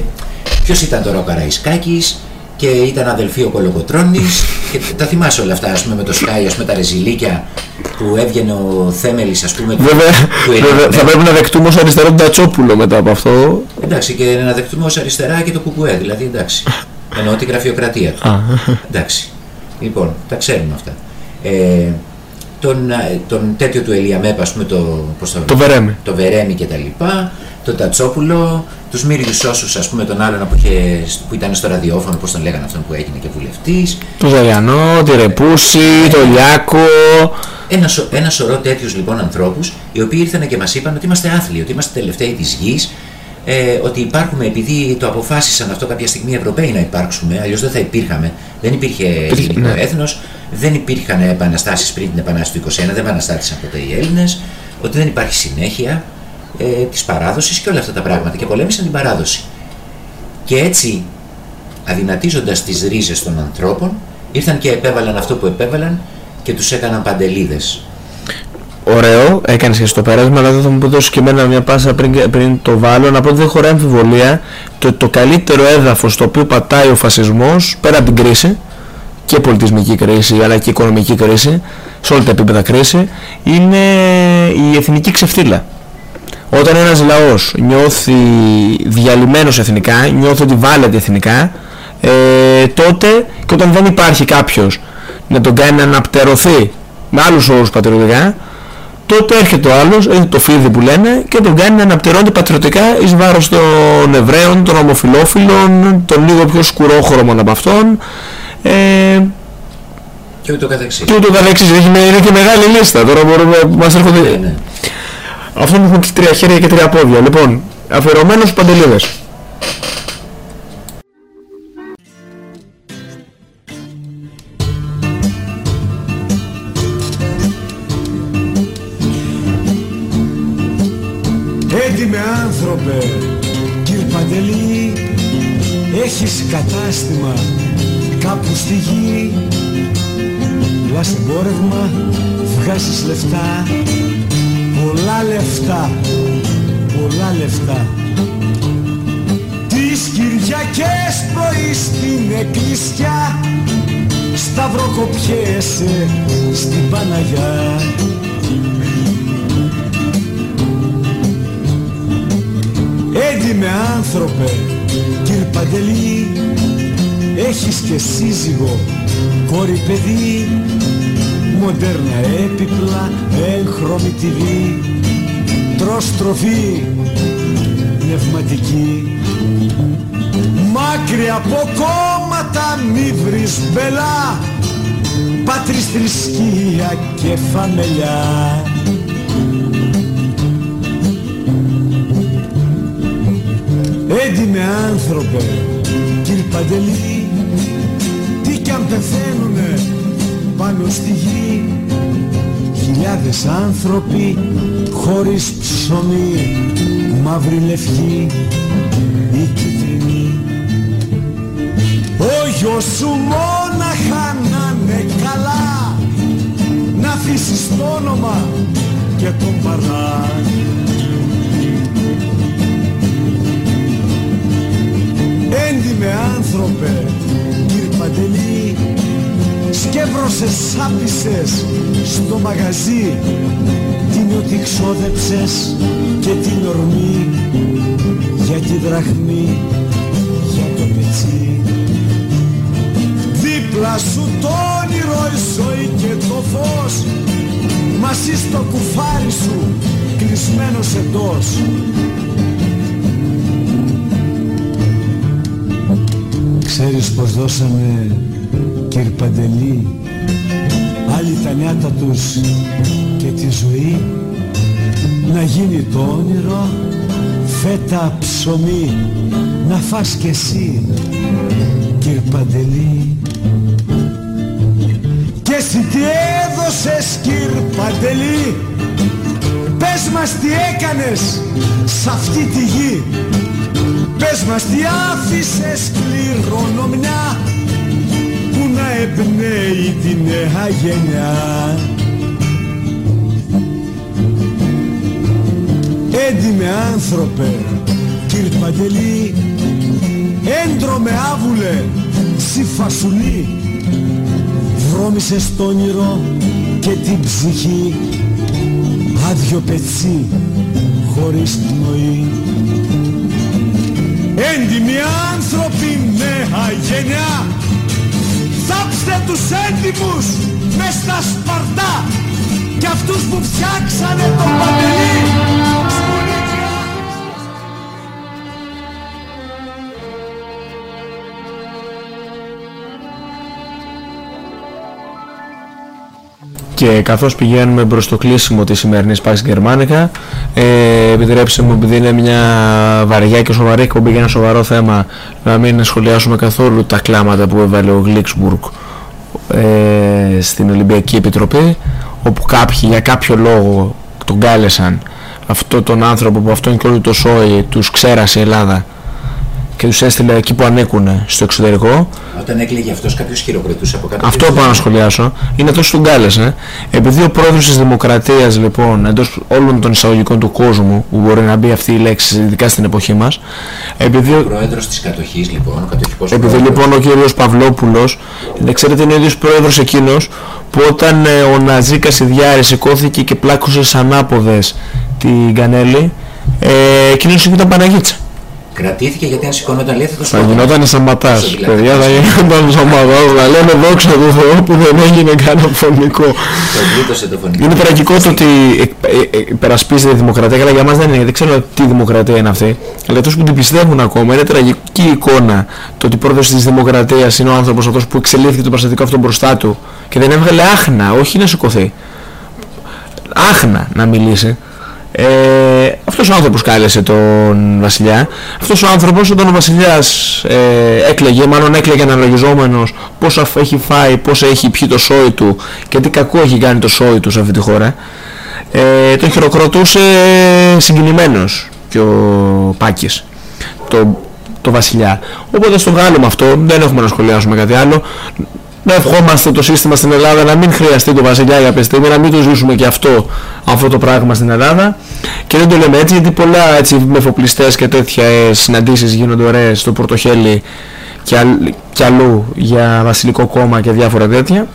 ποιος ήταν τώρα ο Καραϊσκάκης και ήταν αδελφοί ο Κολοκοτρώνης και τα θυμάσαι όλα αυτά ας πούμε με το Sky, ας πούμε τα ρεζιλίκια που έβγαινε ο Θέμελης ας πούμε του- Βέβαια, του βέβαια, Ελληνικού. θα πρέπει να δεκτούμε ως αριστερό τον Τατσόπουλο μετά από αυτό. Εντάξει, και να δεχτούμε ως αριστερά και το κουκουέ, δηλαδή εντάξει. Εννοώ τη γραφειοκρατία του. Α. Εντάξει. Λοιπόν, τα ξέρουμε αυτά. Ε, τον, ε, τον τέτοιο του Ελιαμέπ, ας πούμε, το, πώς το, Το Βερέμι. το Βερέμι και τα λοιπά, τον Τατσόπουλο, τους Μύριους Σώσους, ας πούμε, τον άλλον που, είχε, που ήταν στο ραδιόφωνο, πώς τον λέγανε αυτόν που έγινε και βουλευτής. Το Ζαγιανό, τη Ρεπούση, το Λιάκο. Ένα, σο- ένα σωρό τέτοιους λοιπόν ανθρώπους οι οποίοι ήρθαν και μας είπαν ότι είμαστε άθλοι, ότι είμαστε τελευταίοι της γης, ε, ότι υπάρχουμε επειδή το αποφάσισαν αυτό κάποια στιγμή οι Ευρωπαίοι να υπάρξουμε, αλλιώς δεν θα υπήρχαμε. Δεν υπήρχε ελληνικό ναι. έθνος, δεν υπήρχαν επαναστάσεις πριν την επανάσταση του 21, δεν επαναστάτησαν ποτέ οι Έλληνες, ότι δεν υπάρχει συνέχεια ε, της παράδοσης και όλα αυτά τα πράγματα και πολέμησαν την παράδοση. Και έτσι αδυνατίζοντας τις ρίζες των ανθρώπων ήρθαν και επέβαλαν αυτό που επέβαλαν και τους έκαναν παντελίδες. Ωραίο, έκανες και στο πέρασμα, αλλά δεν θα μου δώσεις και εμένα μια πάσα πριν, πριν το βάλω. Να πω ότι δεν χωράει αμφιβολία το, το καλύτερο έδαφος στο οποίο πατάει ο φασισμός πέρα από την κρίση και πολιτισμική κρίση αλλά και οικονομική κρίση, σε όλα τα επίπεδα κρίση, είναι η εθνική ξεφτύλα. Όταν ένας λαός νιώθει διαλυμένος εθνικά, νιώθει ότι βάλεται εθνικά, ε, τότε και όταν δεν υπάρχει κάποιος να τον κάνει να αναπτερωθεί με άλλους όρους πατριωτικά, τότε έρχεται ο άλλος, είναι το φίδι που λένε, και τον κάνει να αναπτερώνεται πατριωτικά εις βάρος των Εβραίων, των ομοφιλόφιλων, των λίγο πιο σκουρόχρωμων από αυτών, ε, Και ούτω καθεξής. και ούτω καθεξής. Έχει με- Είναι και μεγάλη λίστα. Τώρα μπορούμε, μας έρχονται... Ναι, ναι. Αυτό που έχουν και τρία χέρια και τρία πόδια. Λοιπόν, αφιερωμένος στους παντελίδες. Έντιμε άνθρωπε, κύριε Παντελή, έχεις κατάστημα κάπου στη γη. Πουλάς εμπόρευμα, βγάζεις λεφτά, πολλά λεφτά, πολλά λεφτά. Τις Κυριακές πρωί στην εκκλησιά σταυροκοπιέσαι στην Παναγιά. Έντιμε άνθρωπε κύρ Παντελή Έχεις και σύζυγο κόρη παιδί Μοντέρνα έπιπλα έγχρωμη TV Τρως τροφή πνευματική. Μάκρυ από κόμματα μη βρεις μπελά. Πάτρις θρησκεία και φαμελιά. Έντιμε άνθρωπε κύριε Παντελή Τι κι αν πεθαίνουνε πάνω στη γη. Χιλιάδες άνθρωποι χωρίς ψωμί Μαύρη λευκή ή κίτρινη. Ο γιος σου μόναχα να είναι καλά Να αφήσεις το όνομα και τον παρά Έντιμε άνθρωπε κύριε Παντελή Σκεύρωσες σάπισες στο μαγαζί Την ότι ξόδεψες και την ορμή Για τη δραχμή, για το πετσί. Δίπλα σου το όνειρο η ζωή και το φως Μαζί στο κουφάρι σου κλεισμένος εντός. Ξέρεις πως δώσαμε κύριε Παντελή άλλοι τα νιάτα τους και τη ζωή. Να γίνει το όνειρο φέτα ψωμί. Να φας κι εσύ κύριε Παντελή και εσύ τι έδωσες κύριε Παντελή Πες μας τι έκανες σ' αυτή τη γη. Πες μας τι άφησες κληρονομιά. που να εμπνέει τη νέα γενιά. Έντιμε άνθρωπε κύριε Παντελή έντρομε άβουλε σι φασουλή βρώμησες το όνειρο και την ψυχή. Άδειο πετσί χωρίς πνοή. Έντιμοι άνθρωποι νέα γενιά Θάψτε τους έντιμους μες στα Σπαρτά και αυτούς που φτιάξανε το Παντελή Και καθώς πηγαίνουμε προς το κλείσιμο της σημερινής Pax Germanica ε, επιτρέψτε μου επειδή είναι μια βαριά και σοβαρή εκπομπή για ένα σοβαρό θέμα να μην σχολιάσουμε καθόλου τα κλάματα που έβαλε ο Γλίξμπουργκ ε, στην Ολυμπιακή Επιτροπή όπου κάποιοι για κάποιο λόγο τον κάλεσαν αυτό τον άνθρωπο που αυτόν και όλο το σόι τους ξέρασε η Ελλάδα και τους έστειλε εκεί που ανήκουν στο εξωτερικό Όταν έκλαιγε αυτός κάποιος χειροκροτούσε από κάτω. αυτό πάω να σχολιάσω είναι αυτός που τον κάλεσε επειδή ο πρόεδρος της Δημοκρατίας λοιπόν εντός όλων των εισαγωγικών του κόσμου που μπορεί να μπει αυτή η λέξη ειδικά στην εποχή μας επειδή Ο πρόεδρος της κατοχής λοιπόν, ο κατοχικός επειδή πρόεδρος, λοιπόν ο κύριος Παυλόπουλος, δεν ξέρετε είναι ο ίδιος πρόεδρος εκείνος που όταν ε, ο Ναζί Κασιδιάρης σηκώθηκε και πλάκωσε σαν άποδες την Κανέλη, ε, εκείνος ήταν Παναγίτσα. Κρατήθηκε γιατί αν σηκώνονταν λέει θα το Θα σκότωνε. γινόταν σαματάς, Τόσο δηλαδή. παιδιά, θα γινόταν σαματάς, να λένε δόξα του Θεού που δεν έγινε καν φωνικό. Το γλίτωσε το φωνικό. Είναι τραγικό το ότι εκ- ε, ε, υπερασπίζεται η δημοκρατία, αλλά για μας δεν είναι, δεν ξέρω τι δημοκρατία είναι αυτή. Αλλά αυτούς που την πιστεύουν ακόμα, είναι τραγική εικόνα το ότι πρόεδρος της δημοκρατίας είναι ο άνθρωπος αυτός που εξελίχθηκε το προστατικό αυτό μπροστά του και δεν έβγαλε άχνα, όχι να σηκωθεί. Άχνα να μιλήσει. Ε, αυτός ο άνθρωπος κάλεσε τον βασιλιά. Αυτός ο άνθρωπος όταν ο βασιλιάς ε, έκλαιγε, μάλλον έκλαιγε αναλογιζόμενος πόσο αφ- έχει φάει, πόσο έχει πιει το σόι του και τι κακό έχει κάνει το σόι του σε αυτή τη χώρα. Ε, τον χειροκροτούσε συγκινημένος και ο Πάκης, το, το βασιλιά. Οπότε στο βγάλουμε αυτό, δεν έχουμε να σχολιάσουμε κάτι άλλο. Να ευχόμαστε το σύστημα στην Ελλάδα να μην χρειαστεί το βασιλιά για πεστήμη, να μην το ζήσουμε και αυτό, αυτό το πράγμα στην Ελλάδα. Και δεν το λέμε έτσι γιατί πολλά έτσι με εφοπλιστές και τέτοια ε, συναντήσεις γίνονται ωραίες στο Πορτοχέλι και, αλ- και αλλού για βασιλικό κόμμα και διάφορα τέτοια.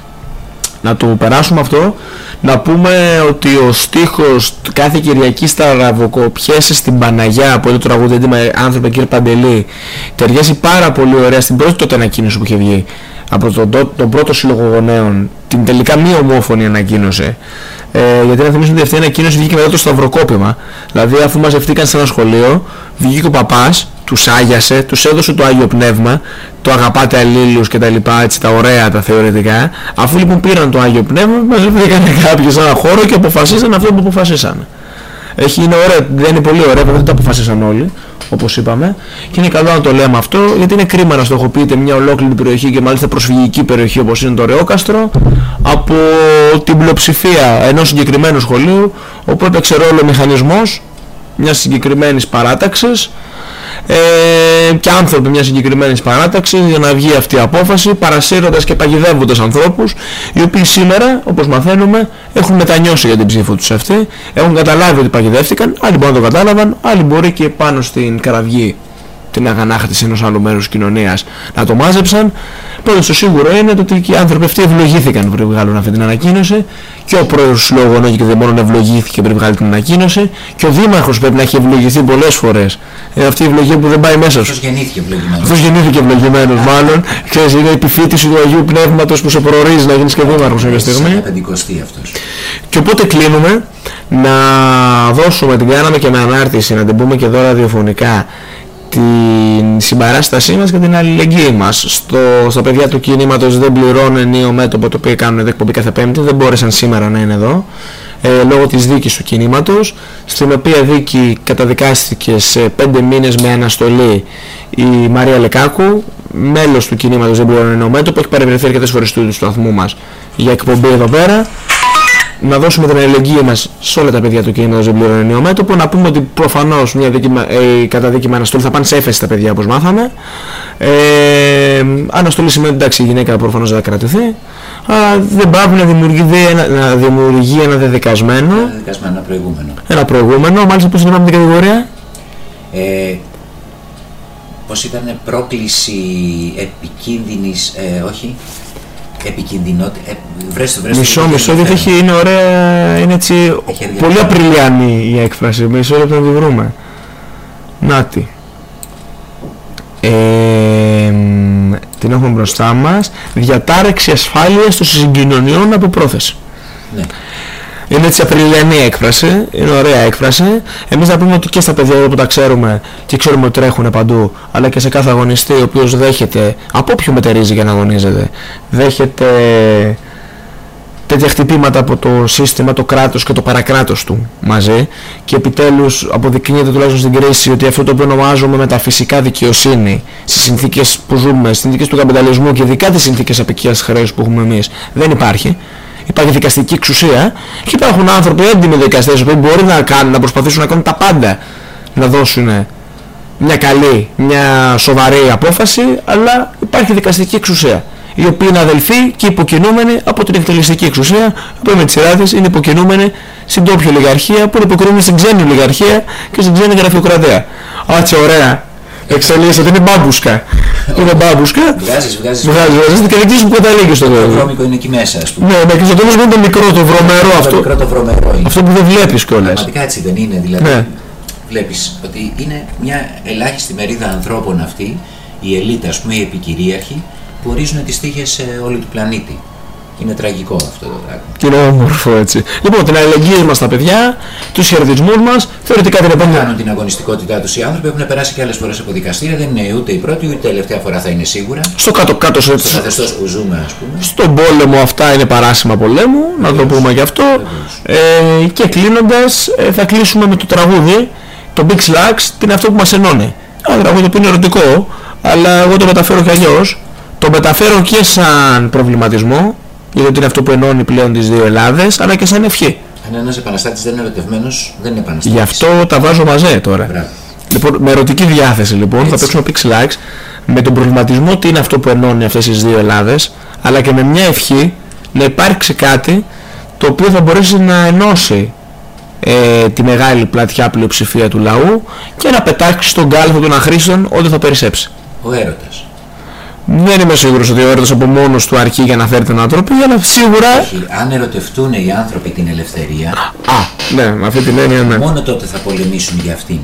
Να το περάσουμε αυτό. Να πούμε ότι ο στίχος κάθε Κυριακή στα Ραβοκοπιέσαι στην Παναγιά που είναι το τραγούδι «Έντιμα άνθρωπε κύριε Παντελή ταιριάζει πάρα πολύ ωραία στην πρώτη τότε ανακοίνωση που είχε βγει από τον, τό- τον πρώτο σύλλογο γονέων την τελικά μη ομόφωνη ανακοίνωση ε, γιατί να θυμίσουμε ότι αυτή η ανακοίνωση βγήκε μετά το σταυροκόπημα δηλαδή αφού μαζευτήκαν σε ένα σχολείο βγήκε ο παπάς τους άγιασε, τους έδωσε το Άγιο Πνεύμα, το αγαπάτε αλλήλους και τα λοιπά, έτσι τα ωραία τα θεωρητικά. Αφού λοιπόν πήραν το Άγιο Πνεύμα, μαζεύτηκαν κάποιοι σε ένα χώρο και αποφασίσαν αυτό που αποφασίσαν. Έχει, είναι ωραίο, δεν είναι πολύ ωραίο, βέβαια δεν το αποφασίσαν όλοι, όπως είπαμε. Και είναι καλό να το λέμε αυτό, γιατί είναι κρίμα να στοχοποιείται μια ολόκληρη περιοχή και μάλιστα προσφυγική περιοχή όπως είναι το Ρεόκαστρο, από την πλειοψηφία ενός συγκεκριμένου σχολείου, όπου έπαιξε ρόλο ο μηχανισμός μιας συγκεκριμένης παράταξης ε, και άνθρωποι μιας συγκεκριμένης παράταξης για να βγει αυτή η απόφαση παρασύροντας και παγιδεύοντας ανθρώπους οι οποίοι σήμερα όπως μαθαίνουμε έχουν μετανιώσει για την ψήφο τους αυτή έχουν καταλάβει ότι παγιδεύτηκαν άλλοι μπορεί να το κατάλαβαν άλλοι μπορεί και πάνω στην καραυγή την αγανάκτηση ενός άλλου μέρους κοινωνίας. Να το μάζεψαν. Πρώτος το σίγουρο είναι το ότι και οι άνθρωποι αυτοί ευλογήθηκαν πριν βγάλουν αυτή την ανακοίνωση και ο πρόεδρος του Λόγου Ενώκη και δεν μόνο ευλογήθηκε πριν βγάλει την ανακοίνωση και ο δήμαρχος πρέπει να έχει ευλογηθεί πολλές φορές. Είναι αυτή η ευλογία που δεν πάει μέσα σου. Αυτός γεννήθηκε ευλογημένος. αυτός γεννήθηκε ευλογημένος μάλλον. Ξέρεις είναι η επιφύτηση του Αγίου Πνεύματος που σε προορίζει να γίνεις και δήμαρχος κάποια στιγμή. Σαν πεντηκοστή αυτός. και οπότε κλείνουμε να δώσουμε, την κάναμε και με ανάρτηση, να την πούμε και εδώ ραδιοφωνικά, την συμπαράστασή μας και την αλληλεγγύη μας. Στο, στα παιδιά του κινήματος δεν πληρώνουν νέο μέτωπο το οποίο κάνουν εκπομπή κάθε πέμπτη, δεν μπόρεσαν σήμερα να είναι εδώ ε, λόγω της δίκης του κινήματος στην οποία δίκη καταδικάστηκε σε πέντε μήνες με αναστολή η Μαρία Λεκάκου. Μέλος του κινήματος δεν πληρώνουν νέο μέτωπο. Έχει παρευρεθεί αρκετές φορές του σταθμού μας για εκπομπή εδώ πέρα να δώσουμε την αλληλεγγύη μας σε όλα τα παιδιά του κινήματος δεν πληρώνει νέο μέτωπο να πούμε ότι προφανώς μια δίκη, με- ε, η καταδίκη με αναστολή θα πάνε σε έφεση τα παιδιά όπως μάθαμε. Ε, αναστολή σημαίνει ότι εντάξει η γυναίκα προφανώς δεν θα κρατηθεί. Αλλά δεν πάβει να δημιουργεί, δε- ένα- να δημιουργεί ένα δεδικασμένο. Ένα δικασμένο, ένα προηγούμενο. ένα προηγούμενο μάλιστα πώς είναι την κατηγορία; Ε, πώς ήταν πρόκληση επικίνδυνης, ε, όχι, επικινδυνότητα, ε, βρες το, βρες το, μισό γιατί μισό δεν γιατί φέρνω. έχει, είναι ωραία είναι έτσι Έχει πολύ ενδιαφέρον. απριλιανή η έκφραση μισό λεπτό να τη βρούμε Νάτι ε, μ, την έχουμε μπροστά μας διατάρεξη ασφάλειας των συγκοινωνιών από πρόθεση Ναι. Είναι έτσι απριλιανή έκφραση, είναι ωραία έκφραση. Εμείς να πούμε ότι και στα παιδιά εδώ που τα ξέρουμε και ξέρουμε ότι τρέχουν παντού, αλλά και σε κάθε αγωνιστή ο οποίος δέχεται, από όποιον μετερίζει για να αγωνίζεται, δέχεται τέτοια χτυπήματα από το σύστημα, το κράτος και το παρακράτος του μαζί και επιτέλους αποδεικνύεται τουλάχιστον στην κρίση ότι αυτό το οποίο ονομάζουμε μεταφυσικά δικαιοσύνη στις συνθήκες που ζούμε, στις συνθήκες του καπιταλισμού και ειδικά τις συνθήκες απικίας χρέους που έχουμε εμείς δεν υπάρχει υπάρχει δικαστική εξουσία και υπάρχουν άνθρωποι έντιμοι δικαστές που μπορεί να κάνουν, να προσπαθήσουν να κάνουν τα πάντα να δώσουν μια καλή, μια σοβαρή απόφαση, αλλά υπάρχει δικαστική εξουσία. Η οποία είναι αδελφή και υποκινούμενη από την εκτελεστική εξουσία, που με τη σειρά της είναι υποκινούμενη στην τόπια ολιγαρχία, που είναι υποκινούμενη στην ξένη ολιγαρχία και στην ξένη γραφειοκρατία. Άτσε ωραία. Εξελίσσεται, είναι μπάμπουσκα. είναι μπάμπουσκα. Βγάζεις, βγάζεις, Βγάζεις, βγάζεις και δεν ξέρεις που καταλήγει στο το τέλος. βρώμικο είναι εκεί μέσα, ας πούμε. Ναι, ναι, και στο τέλος γίνεται μικρό το βρωμερό Το αυτό. μικρό το βρωμερό είναι. Αυτό που δεν βλέπεις κιόλας. Πραγματικά έτσι δεν είναι, δηλαδή. Ναι. Βλέπεις ότι είναι μια ελάχιστη μερίδα ανθρώπων αυτή, η ελίτ, ας πούμε, οι επικυρίαρχοι, που ορίζουν τις τύχες ε, όλου του πλανήτη. Είναι τραγικό αυτό το πράγμα. Και είναι όμορφο έτσι. Λοιπόν, την αλληλεγγύη μας στα παιδιά, τους χαιρετισμούς μας, θεωρητικά την επόμενη... Κάνουν την αγωνιστικότητά τους οι άνθρωποι, έχουν περάσει και άλλες φορές από δικαστήρια, δεν είναι ούτε η πρώτη ούτε η τελευταία φορά θα είναι σίγουρα. Στο κάτω-κάτω, σε- Στο καθεστώς που ζούμε, ας πούμε. στον πόλεμο αυτά είναι παράσημα πολέμου, να το Βεβαίως. πούμε γι' αυτό. Ε, και κλείνοντας, ε, θα κλείσουμε με το τραγούδι, το Big Slacks, που είναι αυτό που μας ενώνει. Ένα τραγούδι που είναι ερωτικό, αλλά εγώ το μεταφέρω και αλλιώς. Το μεταφέρω και σαν προβληματισμό, γιατί είναι αυτό που ενώνει πλέον τις δύο Ελλάδες, αλλά και σαν ευχή. Αν ένας επαναστάτης δεν είναι ερωτευμένος, δεν είναι επαναστάτης. Γι' αυτό τα βάζω μαζί τώρα. Μπράβο. Λοιπόν, με ερωτική διάθεση λοιπόν θα Έτσι. παίξουμε Pixel Likes με τον προβληματισμό τι είναι αυτό που ενώνει αυτές τις δύο Ελλάδες αλλά και με μια ευχή να υπάρξει κάτι το οποίο θα μπορέσει να ενώσει ε, τη μεγάλη πλατιά πλειοψηφία του λαού και να πετάξει στον κάλυφο των αχρήστων ό,τι θα περισσέψει. Ο έρωτας. Δεν είμαι σίγουρος ότι ο έρωτας από μόνος του αρκεί για να φέρει τον άνθρωπο, αλλά σίγουρα... Όχι, αν ερωτευτούν οι άνθρωποι την ελευθερία, Α, ναι, με αυτή την έννοια, ναι. μόνο τότε θα πολεμήσουν για αυτήν.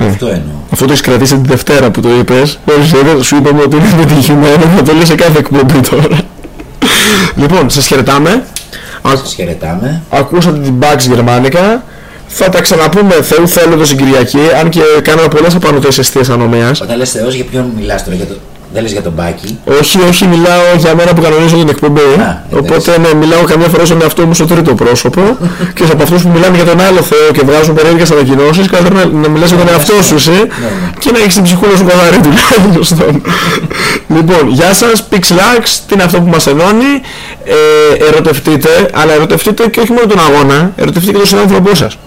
Ε. Αυτό εννοώ. Αυτό το έχεις κρατήσει την Δευτέρα που το είπες. Μόλις είδα, σου είπαμε ότι είναι πετυχημένο, θα το λες σε κάθε εκπομπή τώρα. λοιπόν, σας χαιρετάμε. Α- Σας χαιρετάμε. Ακούσατε την Bugs γερμανικά. Θα τα ξαναπούμε Θεού θέλοντος την Κυριακή, αν και κάναμε πολλές απανωτές αιστείες ανομίας. Όταν λες Θεός για ποιον μιλάς τώρα, για το... δεν λες για τον Μπάκη. Όχι, όχι, μιλάω για μένα που κανονίζω την εκπομπή. Α, Οπότε ναι, μιλάω καμιά φορά στον εαυτό μου στο τρίτο πρόσωπο *laughs* και από αυτούς που μιλάνε για τον άλλο Θεό και βγάζουν περίεργες ανακοινώσεις, καλύτερα να, να μιλάς για τον εαυτό σου εσύ και να έχεις την ψυχούλα σου καθαρή *laughs* τουλάχιστον. λοιπόν, γεια σας, Pixlax, τι είναι αυτό που μας ενώνει. Ε, ερωτευτείτε, αλλά ερωτευτείτε και όχι μόνο τον αγώνα, ερωτευτείτε και τον συνάνθρωπό σας.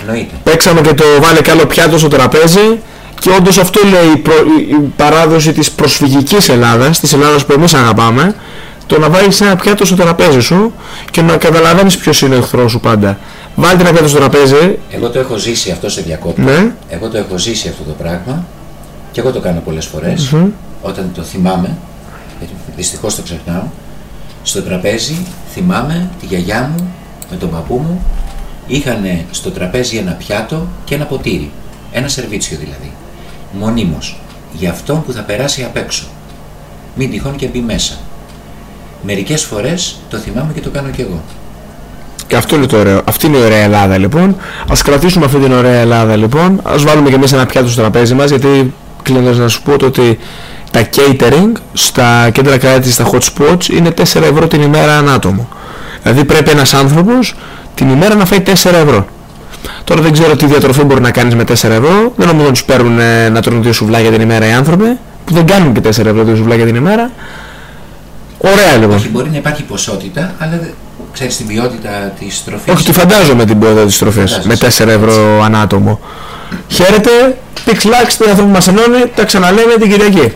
Εννοείται. Παίξαμε και το βάλε κι άλλο πιάτο στο τραπέζι και όντως αυτό λέει η, προ- η- η παράδοση της προσφυγικής Ελλάδας, της Ελλάδας που εμείς αγαπάμε, το να βάλεις ένα πιάτο στο τραπέζι σου και να καταλαβαίνεις ποιος είναι ο εχθρός σου πάντα. Βάλτε ένα πιάτο στο τραπέζι, Εγώ το έχω ζήσει αυτό σε διακόπτω. Ναι. Εγώ το έχω ζήσει αυτό το πράγμα και εγώ το κάνω πολλές φορές Μμμ. όταν το θυμάμαι, γιατί δυστυχώς το ξεχνάω. Στο τραπέζι θυμάμαι τη γιαγιά μου με τον παππού μου είχαν στο τραπέζι ένα πιάτο και ένα ποτήρι. Ένα σερβίτσιο δηλαδή. Μονίμως. Για αυτόν που θα περάσει απ' έξω. Μην τυχόν και μπει μέσα. Μερικές φορές το θυμάμαι και το κάνω κι εγώ. Και αυτό είναι το ωραίο. Αυτή είναι η ωραία Ελλάδα λοιπόν. Ας κρατήσουμε αυτή την ωραία Ελλάδα λοιπόν. Ας βάλουμε και εμείς ένα πιάτο στο τραπέζι μας γιατί κλείνοντας να σου πω το ότι τα catering στα κέντρα κράτησης, στα hot spots είναι 4 ευρώ την ημέρα ανά άτομο. Δηλαδή πρέπει ένας άνθρωπος την ημέρα να φάει 4 ευρώ. Τώρα δεν ξέρω τι διατροφή μπορεί να κάνεις με 4 ευρώ. Δεν νομίζω να τους παίρνουν ε, να τρώνε δύο σουβλάκια την ημέρα οι άνθρωποι που δεν κάνουν και 4 ευρώ δύο σουβλάκια την ημέρα. Ωραία λοιπόν. Όχι, μπορεί να υπάρχει ποσότητα, αλλά δεν- ξέρεις την ποιότητα της τροφής. Όχι, τη φαντάζομαι την ποιότητα της τροφής με 4 ευρώ ανάτομο. Χαίρετε, Pixlax, τι αυτό που μας ενώνει, τα ξαναλέμε την Κυριακή.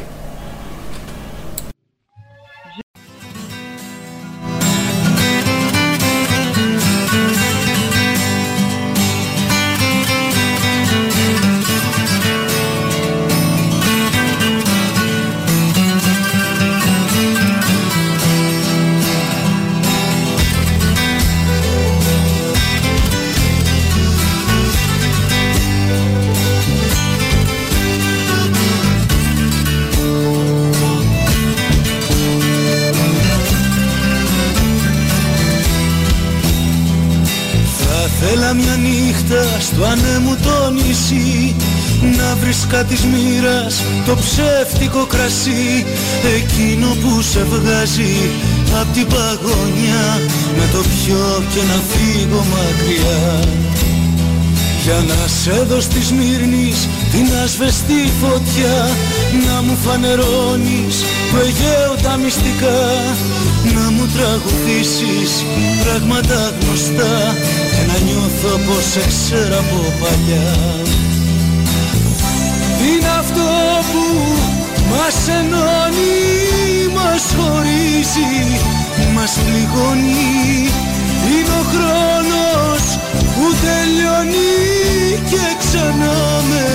Να βρίσκα της μοίρας το ψεύτικο κρασί Εκείνο που σε βγάζει απ' την παγωνιά Με το πιω και να φύγω μακριά. Για να σε δω στη Σμύρνης την ασβεστή φωτιά Να μου φανερώνεις το Αιγαίο τα μυστικά Να μου τραγουδήσεις πράγματα γνωστά Και να νιώθω πως σε ξέρω από παλιά είναι αυτό που μας ενώνει, μας χωρίζει, μας πληγώνει. Είναι ο χρόνος που τελειώνει και ξανά με